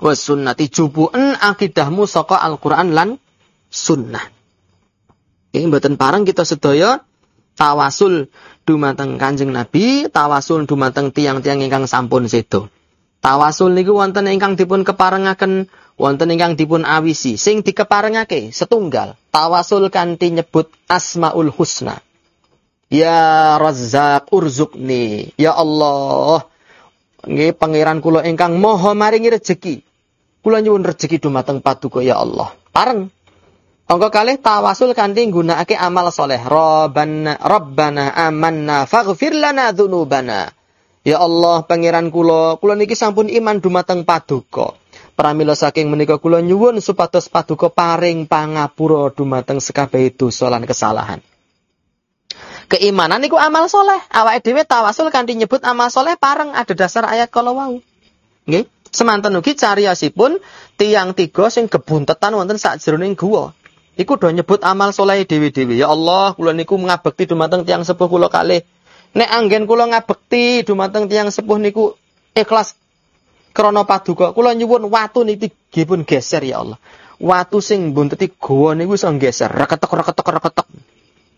was sunnati jubuen akidahmu saka Al-Qur'an lan sunnah. Ini mboten parang kita sedaya tawasul dumateng Kanjeng Nabi, tawasul dumateng tiang-tiang ingkang sampun sedo. Tawasul niku wonten ingkang dipun keparengaken, wonten ingkang dipun awisi. Sing dikeparengake setunggal. Tawasul kanthi nyebut Asmaul Husna. Ya Razzaq urzukni. Ya Allah, Nggih pangeran kula ingkang moho maringi rejeki. Kula nyuwun rejeki dumateng paduka ya Allah. Pareng. Angka kalih tawasul kanthi nggunakake amal soleh. Rabbana Rabbana amanna faghfir lana dzunubana. Ya Allah pangeran kula, kula niki sampun iman dumateng paduka. Pramila saking menika kula nyuwun supados paduka paring pangapura dumateng sekabeh dosa lan kesalahan. Keimanan niku amal soleh. Awake dhewe tawasul kanthi nyebut amal soleh pareng ada dasar ayat kalau wau. Nggih. Semanten ugi cariyosipun tiang tiga sing kebuntetan wonten sakjroning guwa. Iku do nyebut amal soleh dewi-dewi. Ya Allah, kula niku ngabekti dumateng tiang sepuh kula kalih. Nek anggen kula ngabekti dumateng tiang sepuh niku ikhlas krana paduka kula nyuwun watu niki pun geser ya Allah. Watu sing bunteti gowo niku iso geser, reketek reketek reketek.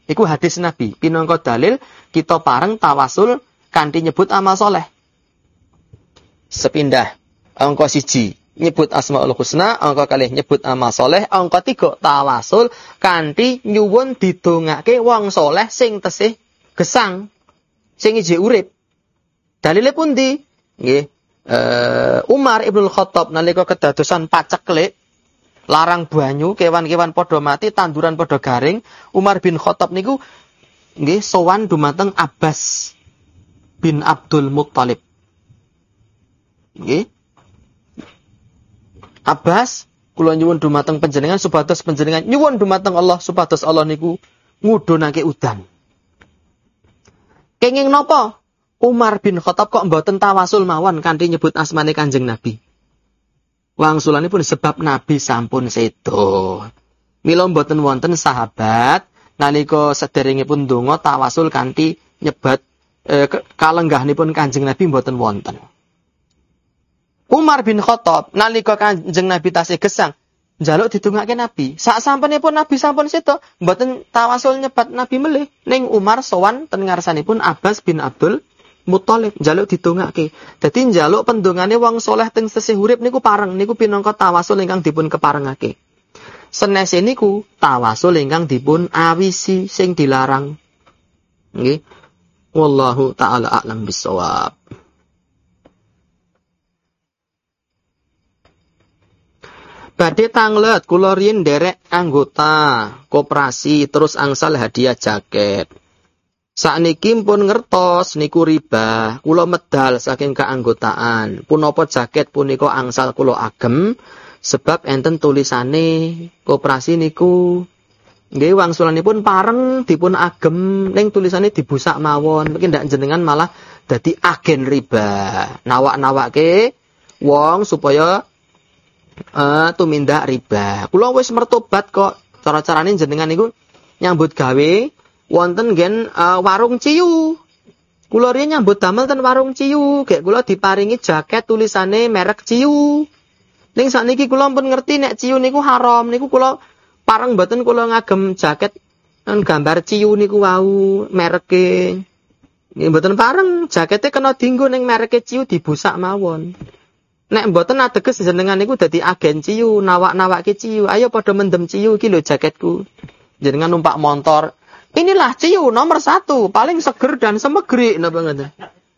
Iku hadis Nabi, pinangka dalil kita pareng tawasul kanthi nyebut amal soleh. Sepindah angka siji nyebut asmaul husna, angka kali nyebut amal soleh, angka tiga tawasul kanthi nyuwun didongake wong soleh sing tesih gesang, sing iji urip. Dalile pundi? Nggih, uh, Umar Ibnu Khattab nalika kedadosan paceklik larang banyu, kewan-kewan padha mati, tanduran padha garing, Umar bin Khattab niku nggih sowan dumateng Abbas bin Abdul Muttalib. Nggih. Abbas kula nyuwun dumateng panjenengan supados panjenengan nyuwun dumateng Allah supados Allah niku ngudhunake udan. Kenging napa? Umar bin Khattab kok mboten tawasul mawon kanthi nyebut asmane Kanjeng Nabi. Pun sebab Nabi sampun sedo. Mila mboten wonten sahabat nalika sederengipun donga tawasul kanthi nyebat eh, kalenggahnipun Kanjeng Nabi mboten wonten. Umar bin Khattab nalika Kanjeng Nabi tasih gesang njaluk didongake Nabi. Sak sampunipun Nabi sampun sedo, mboten tawasul nyebat Nabi melih ning Umar sowan ten ngarsanipun Abbas bin Abdul Muthalib njaluk didongake. Dadi njaluk pendongane wong soleh teng sesih urip niku pareng niku pinangka tawasul ingkang dipun keparengake. Senese niku tawasul ingkang dipun awisi sing dilarang. Nggih. Wallahu taala a'lam bisawab. Badhe tanglet kula riyin derek anggota koperasi terus angsal hadiah jaket. Sakniki pun ngertos niku riba, kula medal saking keanggotaan. Punapa jaket punika angsal kula agem sebab enten tulisane koperasi niku nggih wangsulanipun pareng dipun agem ning tulisane dibusak mawon. Mungkin ndak jenengan malah dadi agen riba. Nawak-nawake wong supaya uh, tumindak riba. Kula wis mertobat kok. Cara-carane jenengan niku nyambut gawe wonten gen uh, warung ciu. Kula riyen nyambut damel ten warung ciu, gek kula diparingi jaket tulisane merek ciu. Ning sakniki kula pun ngerti nek ciu niku haram, niku kula pareng mboten kula ngagem jaket kan gambar ciu niku wau mereke. Nggih mboten pareng, jakete kena dinggo ning mereke ciu dibusak mawon. Nek mboten ateges jenengan niku dadi agen ciu, nawak-nawake ciu. Ayo padha mendem ciu iki lho jaketku. Jenengan numpak motor, Inilah ciu nomor satu, paling seger dan semegri, napa ngoten.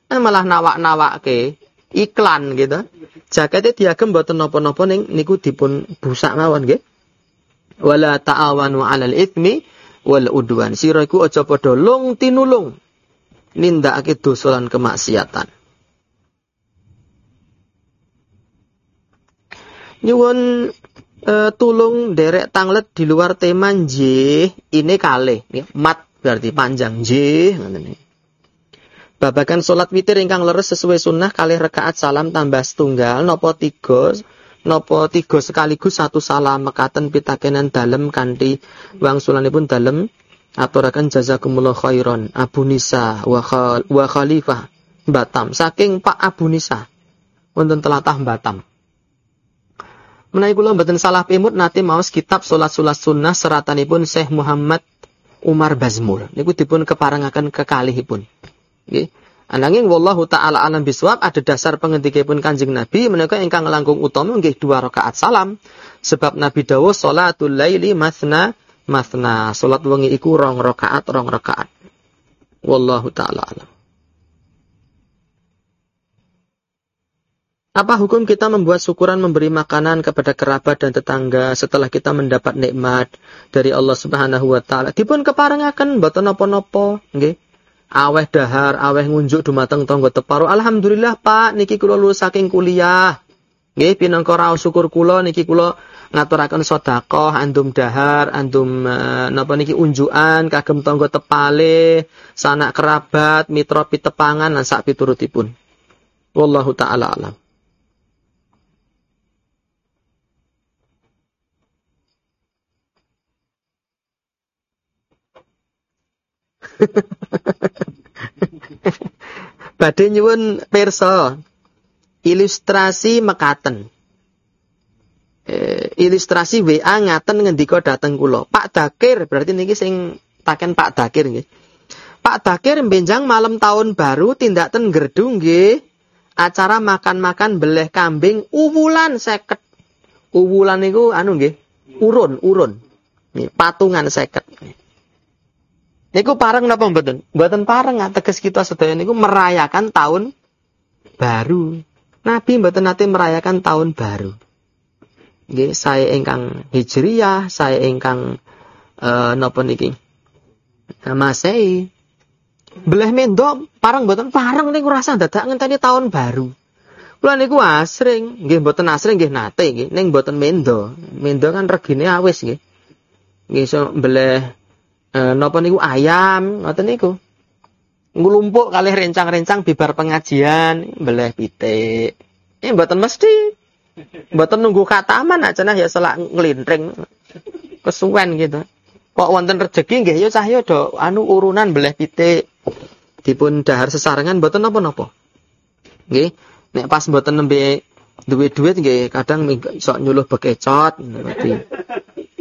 Eh, malah nawak-nawak ke iklan gitu. Jaketnya diagem mboten napa-napa ning niku dipun busak mawon nggih. Wala ta'awanu 'alal itsmi wal udwan. Sira iku aja padha lung tinulung nindakake dosa lan kemaksiatan. Nyuwun uh, tulung derek tanglet di luar tema J ini kale ya. mat berarti panjang J Babakan sholat witir ingkang leres sesuai sunnah kali rekaat salam tambah setunggal nopo tiga nopo tiga sekaligus satu salam. Mekaten pitakenan dalem wang sulanipun dalem aturakan jazakumullah khairon Abu Nisa wa, wa Khalifah Batam. Saking Pak Abu Nisa. Untuk telatah Batam Menawi kula mboten salah pimut nate maos kitab salat-salat sunnah seratanipun Syekh Muhammad Umar Bazmul. Niku dipun keparengaken kekalihipun. Nggih. Ananging wallahu taala alam biswab ada dasar pengendikipun Kanjeng Nabi menika ingkang langkung utama nggih dua rakaat salam. Sebab Nabi dawuh salatul laili masna masna. Salat wengi iku rong rakaat rong rakaat. Wallahu taala alam. Apa hukum kita membuat syukuran memberi makanan kepada kerabat dan tetangga setelah kita mendapat nikmat dari Allah Subhanahu wa taala? Dipun keparengaken mboten napa-napa, nggih. Aweh dahar, aweh ngunjuk dumateng tangga teparo. Alhamdulillah Pak, niki kula lulus saking kuliah. Nggih, pinangka raos syukur kula niki kula ngaturaken sedekah andum dahar, andum uh, napa niki unjukan kagem tangga tepale, sanak kerabat, mitra pitepangan lan sak piturutipun. Wallahu taala alam. Badhe nyuwun pirsa. ilustrasi mekaten. Eh, ilustrasi WA ngaten ngendika dateng kula. Pak Dakir berarti niki sing taken Pak Dakir nggih. Pak Dakir benjang malam tahun baru tindak ten gerdu nggih. Acara makan-makan beleh kambing uwulan seket. Uwulan niku anu nggih, urun, urun. Nih, patungan seket. Niku pareng napa mboten? Mboten pareng ateges kita sedaya niku merayakan tahun baru. Nabi mboten nate merayakan tahun baru. Nggih, saya ingkang Hijriyah, saya ingkang uh, napa niki? Masehi. Belah mendo parang mboten parang niku rasa dadak ngenteni tahun baru. Kula niku asring, nggih mboten asring nggih nate nggih, ning mboten mendo. Mendo kan regine awis nggih. Nggih iso beleh uh, napa niku ayam ngoten niku. Nglumpuk kalih rencang-rencang bibar pengajian, beleh pitik. Eh mboten mesti. Mboten nunggu kataman aja ya selak ngelintring kesuwen gitu. Kok wonten rejeki nggih ya cahya do anu urunan beleh pitik dipun dahar sesarengan mboten napa-napa. Nggih, nek pas mboten nembe duwe duit nggih kadang iso nyuluh bekecot berarti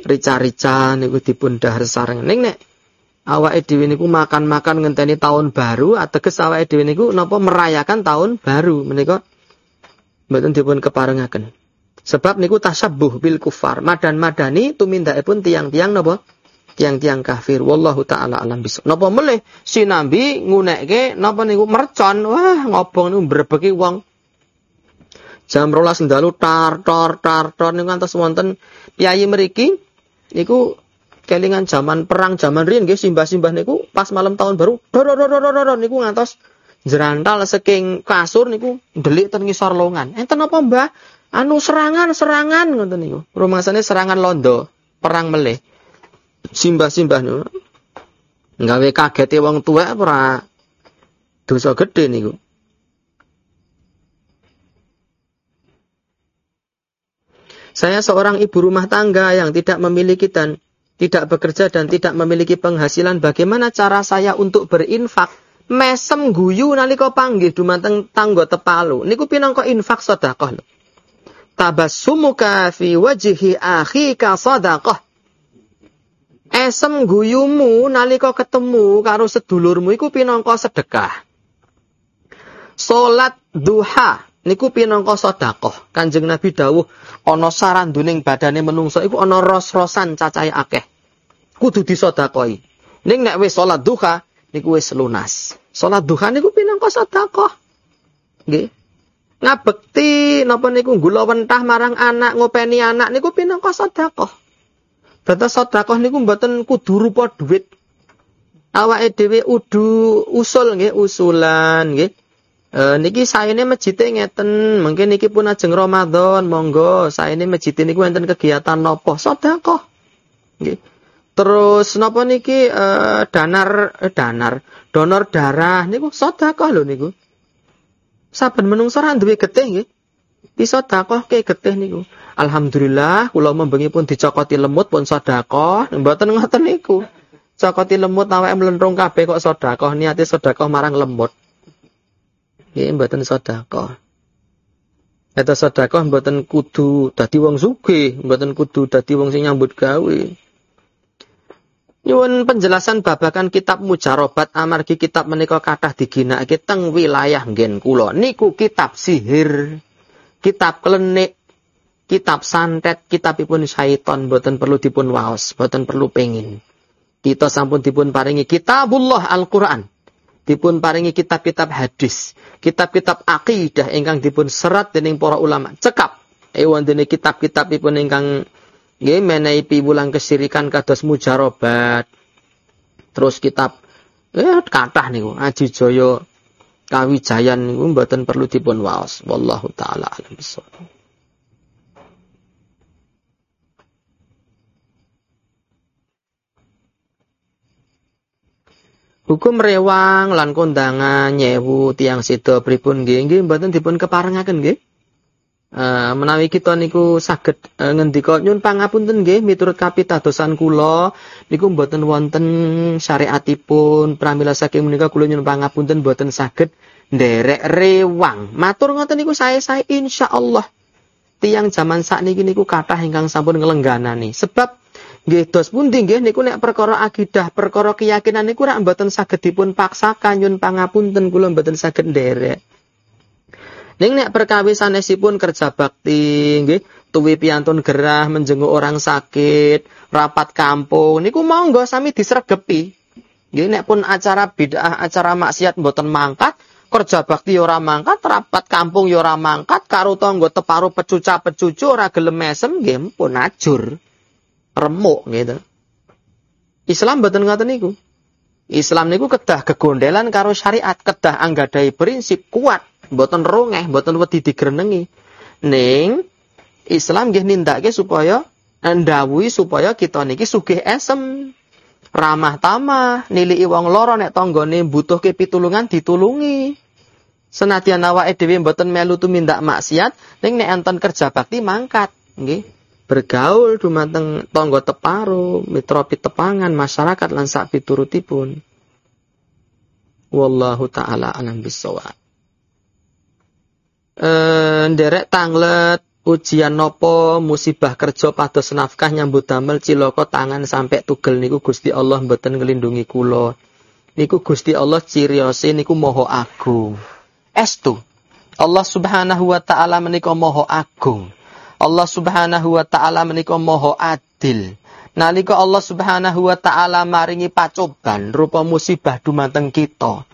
rica-rica niku dipun dahar sesarengan. Ning nek awake dhewe niku makan-makan ngenteni tahun baru ateges awake dhewe niku napa merayakan tahun baru menika mboten dipun keparengaken. Sebab niku tasabbuh bil kufar. Madan-madani pun tiang-tiang napa? Tiang-tiang kafir. Wallahu taala alam bisa. Napa melih si Nabi ngunekke napa niku mercon. Wah, ngobong niku mbrebeki wong. Jam rolas ndalu tar tar tar tar niku ngantos wonten piyayi mriki niku kelingan zaman perang zaman riyen nggih simbah-simbah niku pas malam tahun baru dor dor dor dor niku ngantos jerantal saking kasur niku delik ten ngisor longan. Enten apa, Mbah? Anu serangan-serangan ngoten niku. Rumangsane serangan londo, perang meleh. Simbah-simbah niku. Nggawe kagete wong tuwek ora dosa gede niku. Saya seorang ibu rumah tangga yang tidak memiliki dan tidak bekerja dan tidak memiliki penghasilan. Bagaimana cara saya untuk berinfak? mesem guyu nalika panggih dumateng tangga tepalu. Niku pinangka infak sedekah tabassumuka fi wajhi akhika sedekah. Esem guyumu nalika ketemu karo sedulurmu iku pinangka sedekah. Salat duha niku pinangka sedekah kanjeng nabi dawuh ana saranduning badane menungso iku ana ros-rosan cacahe akeh kudu disedekahi ning nek wis salat duha niku wis lunas. Salat duha niku pinangka sedekah. Nggih. Ngabekti napa niku gula wentah marang anak, ngopeni anak niku pinangka sedekah. Dados sedekah niku mboten kudu rupa dhuwit. Awake dhewe udu usul nggih, usulan nggih. E, niki saene masjid ngeten, mungkin niki pun ajeng Ramadan, monggo saene masjid niku enten kegiatan napa? Sedekah. Nggih. Terus napa niki uh, danar eh, danar donor darah niku sedekah lho niku. Saben menungso ra duwe getih nggih. Ke getih niku. Alhamdulillah kula membengi pun dicokoti lemut pun sedekah, mboten ngoten niku. Cokoti lemut awake mlentrung kabeh kok sedekah, niate sedekah marang lemut. Nggih mboten sedekah. Eta sedekah mboten kudu dadi wong sugih, mboten kudu dadi wong sing nyambut gawe. Nyuwun penjelasan babakan kitab mujarobat amargi kitab menika kathah diginakake teng wilayah nggen kula. Niku kitab sihir, kitab klenik, kitab santet, kitabipun syaiton boten perlu dipun waos, boten perlu pengin. Kita sampun dipun paringi kitabullah Al-Qur'an. Dipun paringi kitab-kitab hadis, kitab-kitab akidah ingkang dipun serat dening para ulama. Cekap ewan dene kitab-kitabipun ingkang Nggih menehi piwulang kesirikan kados mujarobat. Terus kitab eh kathah niku Aji Jaya Kawijayan niku mboten perlu dipun waos. Wallahu taala alam bisawab. Hukum rewang lan kondangan nyewu tiang sida pripun nggih nggih mboten dipun keparengaken nggih. Uh, menawi kita niku saged uh, ngendika nyun pangapunten nggih miturut kapitadosan kula niku mboten wonten syariatipun pramila saking menika kula nyun pangapunten mboten saged nderek rewang. Matur ngoten niku saya saya insya Allah tiang zaman saat niki niku kata ingkang sampun ngelengganani. Sebab nggih dos pundi nggih niku nek perkara akidah, perkara keyakinan niku rak mboten saged dipun paksa kanyun pangapunten kula mboten saged nderek. Ning nek perkawisanesipun kerja bakti nggih, tuwi piantun gerah menjenguk orang sakit, rapat kampung niku monggo sami disregepi. Nggih nek pun acara bid'ah, acara maksiat mboten mangkat, kerja bakti ora mangkat, rapat kampung ora mangkat, karo tangga teparu pecuca pecucu ora gelem mesem nggih pun ajur. Remuk gitu. Islam mboten ngoten niku. Islam niku kedah kegondelan karo syariat, kedah anggadai prinsip kuat mboten rongeh, mboten wedi digrenengi. Ning Islam nggih nindakake supaya ndawuhi supaya kita niki sugih esem, ramah tamah, nilai wong loro nek tanggane butuhke pitulungan ditulungi. Senadyan awake dhewe mboten melu tumindak maksiat, ning nek enten kerja bakti mangkat, nggih. Bergaul dumateng tangga teparo, mitra pitepangan, masyarakat lan sak piturutipun. Wallahu taala alam bisawab eh, nderek tanglet ujian nopo musibah kerja pada nafkah nyambut damel ciloko tangan sampai tugel niku Gusti Allah mboten ngelindungi kulo niku Gusti Allah ciriose niku moho agung. Estu Allah Subhanahu wa taala menika moho agung Allah Subhanahu wa taala menika moho adil nalika Allah Subhanahu wa taala maringi pacoban rupa musibah dumateng kita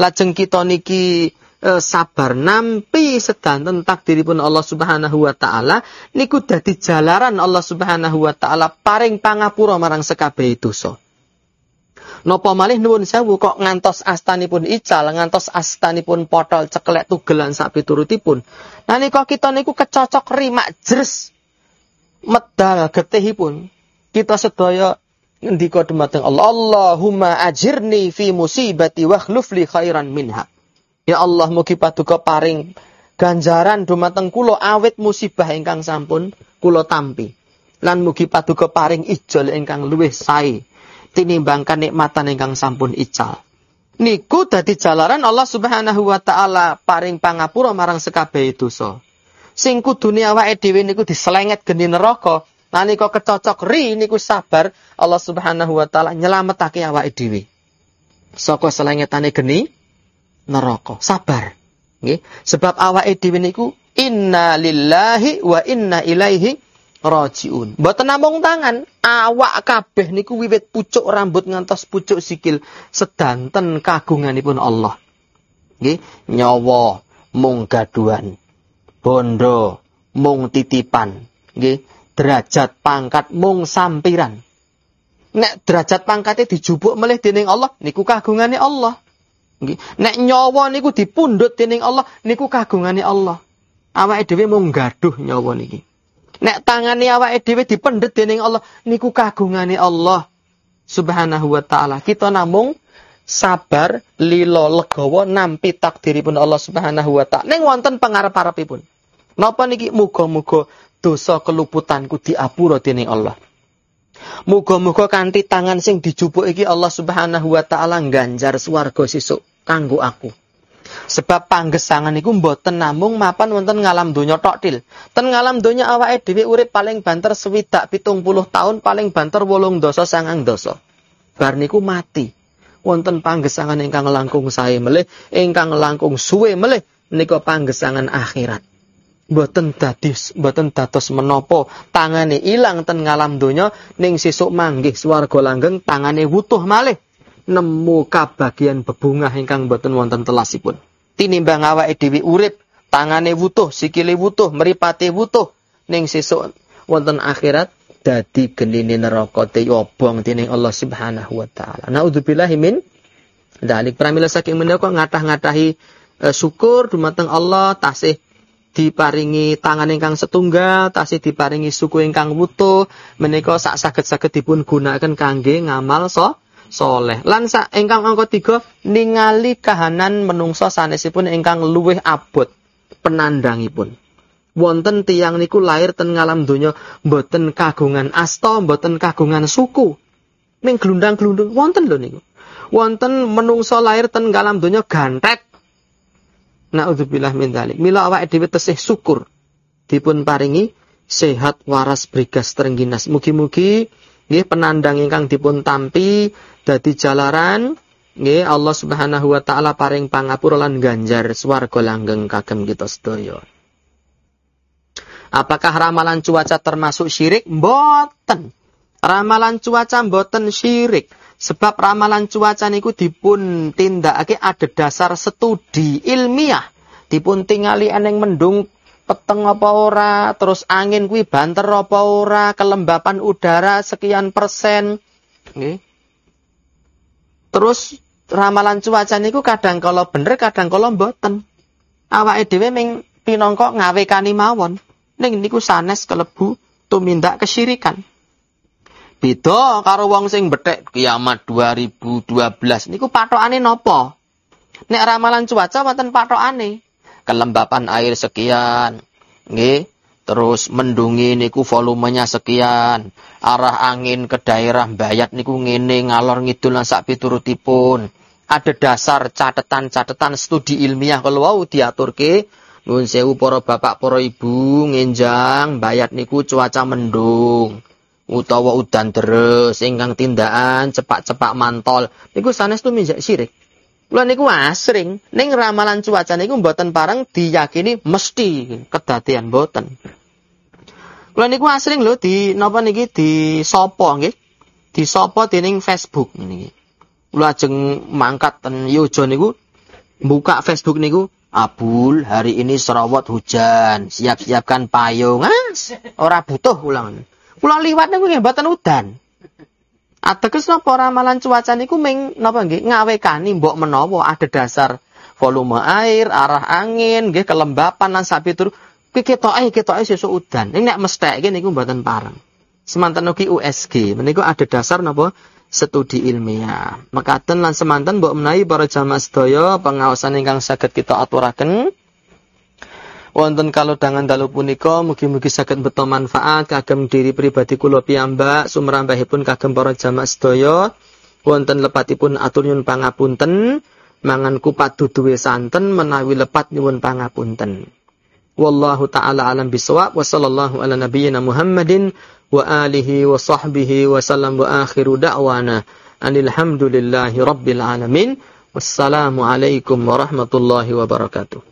lajeng kita niki e, sabar nampi sedanten takdiripun Allah Subhanahu wa taala niku dadi jalaran Allah Subhanahu wa taala paring pangapura marang sekabehe dosa. Napa malih nuwun sewu kok ngantos astanipun ical, ngantos astanipun potol ceklek tugelan sak piturutipun. Nalika kita niku kecocok rimak jres medal getihipun. Kita sedaya ngendika dumateng Allah, Allahumma ajirni fi musibati wa khlufli khairan minha. Ya Allah mugi paduka paring ganjaran dumateng kula awit musibah ingkang sampun kula tampi. Lan mugi paduka paring ijol ingkang luwih sae tinimbang kanikmatan ingkang sampun ical. Niku dadi jalaran Allah Subhanahu wa taala paring pangapura marang sekabehe dosa. Sing kudune awake dhewe niku diselenget geni neraka, nalika kecocok ri niku sabar Allah Subhanahu wa taala nyelametake awake dhewe. Saka selengetane geni neraka. Sabar. Nggih. Sebab awake dhewe niku inna lillahi wa inna ilaihi rajiun. Mboten namung tangan, awak kabeh niku wiwit pucuk rambut ngantos pucuk sikil sedanten kagunganipun Allah. Nggih, nyawa mung gaduan. Bondo mung titipan. Nggih, derajat pangkat mung sampiran. Nek derajat pangkatnya dijubuk melih dening Allah, niku kagungane Allah. Nek nyawa niku dipundhut dening Allah niku kagungane Allah. Awake dhewe mung gaduh nyawa niki. Nek tangane awake dhewe dipendhet dening Allah niku kagungane Allah Subhanahu wa taala. Kita namung sabar lilo legawa nampi takdiripun Allah Subhanahu wa taala. Ning wonten pangarep-arepipun. Napa niki muga-muga dosa keluputanku diapura dening Allah. Muga-muga kanthi tangan sing dijupuk iki Allah Subhanahu wa taala ganjar swarga sesuk kanggo aku. Sebab panggesangan iku mboten namung mapan wonten ngalam donya tok til. Ten ngalam donya awake dhewe urip paling banter swidak pitung puluh tahun paling banter wolung dosa sangang dosa. Bar niku mati. Wonten panggesangan ingkang langkung sae melih, ingkang langkung suwe melih nika panggesangan akhirat. Mboten dadis, mboten dados menapa tangane ilang ten ngalam donya ning sesuk manggih swarga langgeng tangane wutuh malih nemu kabagian bebungah ingkang boten wonten telasipun. Tinimbang awake dhewe urip, tangane wutuh, sikile wutuh, mripate wutuh ning sesuk wonten akhirat dadi genine neraka te obong dening Allah Subhanahu wa taala. Nauzubillahi min dalik pramila saking menika ngatah-ngatahi e, syukur dumateng Allah tasih diparingi tangan ingkang setunggal, tasih diparingi suku ingkang wutuh, menika sak saged-saged dipun gunakaken kangge ngamal so soleh. Lan sak ingkang angka tiga ningali kahanan menungso sanesipun ingkang luwih abot penandangipun. Wonten tiang niku lahir ten ngalam donya mboten kagungan asta, mboten kagungan suku. Ning glundang-glundung wonten lho niku. Wonten menungso lahir ten ngalam donya gantet. Naudzubillah min dzalik. Mila awake dhewe tesih syukur dipun paringi sehat waras brigas terengginas. Mugi-mugi nggih penandang ingkang dipun tampi dadi jalaran nggih Allah Subhanahu wa taala paring pangapura lan ganjar swarga langgeng kagem kita sedaya. Apakah ramalan cuaca termasuk syirik? Mboten. Ramalan cuaca mboten syirik. Sebab ramalan cuaca niku dipun tindakake ada dasar studi ilmiah. Dipun tingali eneng mendung peteng apa ora, terus angin kuwi banter apa ora, kelembapan udara sekian persen. Nggih. Terus ramalan cuaca niku kadang kalau bener, kadang kalau mboten. Awake dhewe ming pinangka ngawekani mawon. Ning niku sanes kelebu tumindak kesyirikan. Beda karo wong sing betek kiamat 2012 niku patokane napa? Nek ramalan cuaca wonten patokane. Kelembapan air sekian, nggih. Terus mendungi niku volumenya sekian. Arah angin ke daerah Bayat niku ngene ngalor ngidul lan sak piturutipun. Ada dasar catatan-catatan studi ilmiah kalau wau diaturke Nuwun sewu para bapak, para ibu, ngenjang bayat niku cuaca mendung utawa udan deres ingkang tindakan cepak-cepak mantol niku sanes tu minjak syirik. Kula niku asring ning ramalan cuaca niku mboten parang diyakini mesti kedadian mboten. Kula niku asring lho di napa niki di sapa nggih? Di sapa dening Facebook niki. Kula ajeng mangkat ten Yojo niku buka Facebook niku Abul, hari ini serawat hujan, siap-siapkan payung. Mas, ora butuh ulangan. Kula liwat niku nggih mboten udan. Ateges napa ramalan cuaca niku ming napa nggih ngawekani mbok menawa ada dasar volume air, arah angin, nggih kelembapan lan sapitur. Kuwi ketoke ketoke sesuk udan. Ning nek mestheke niku mboten pareng. Semanten ugi USG, menika ada dasar napa studi ilmiah. Mekaten lan semanten mbok menawi para jamaah sedaya pengawasan ingkang saged kita aturaken wonten kalau dangan dalu punika mugi-mugi saged beto manfaat kagem diri pribadi kula piyambak sumrambahipun kagem para jamaah sedaya wonten lepatipun atur nyun pangapunten mangan kupat duduwe santen menawi lepat nyuwun pangapunten wallahu taala alam bisawab wa sallallahu ala nabiyyina Muhammadin wa alihi wa sahbihi wa sallam wa akhiru da'wana anil hamdulillahi rabbil alamin wassalamu alaikum warahmatullahi wabarakatuh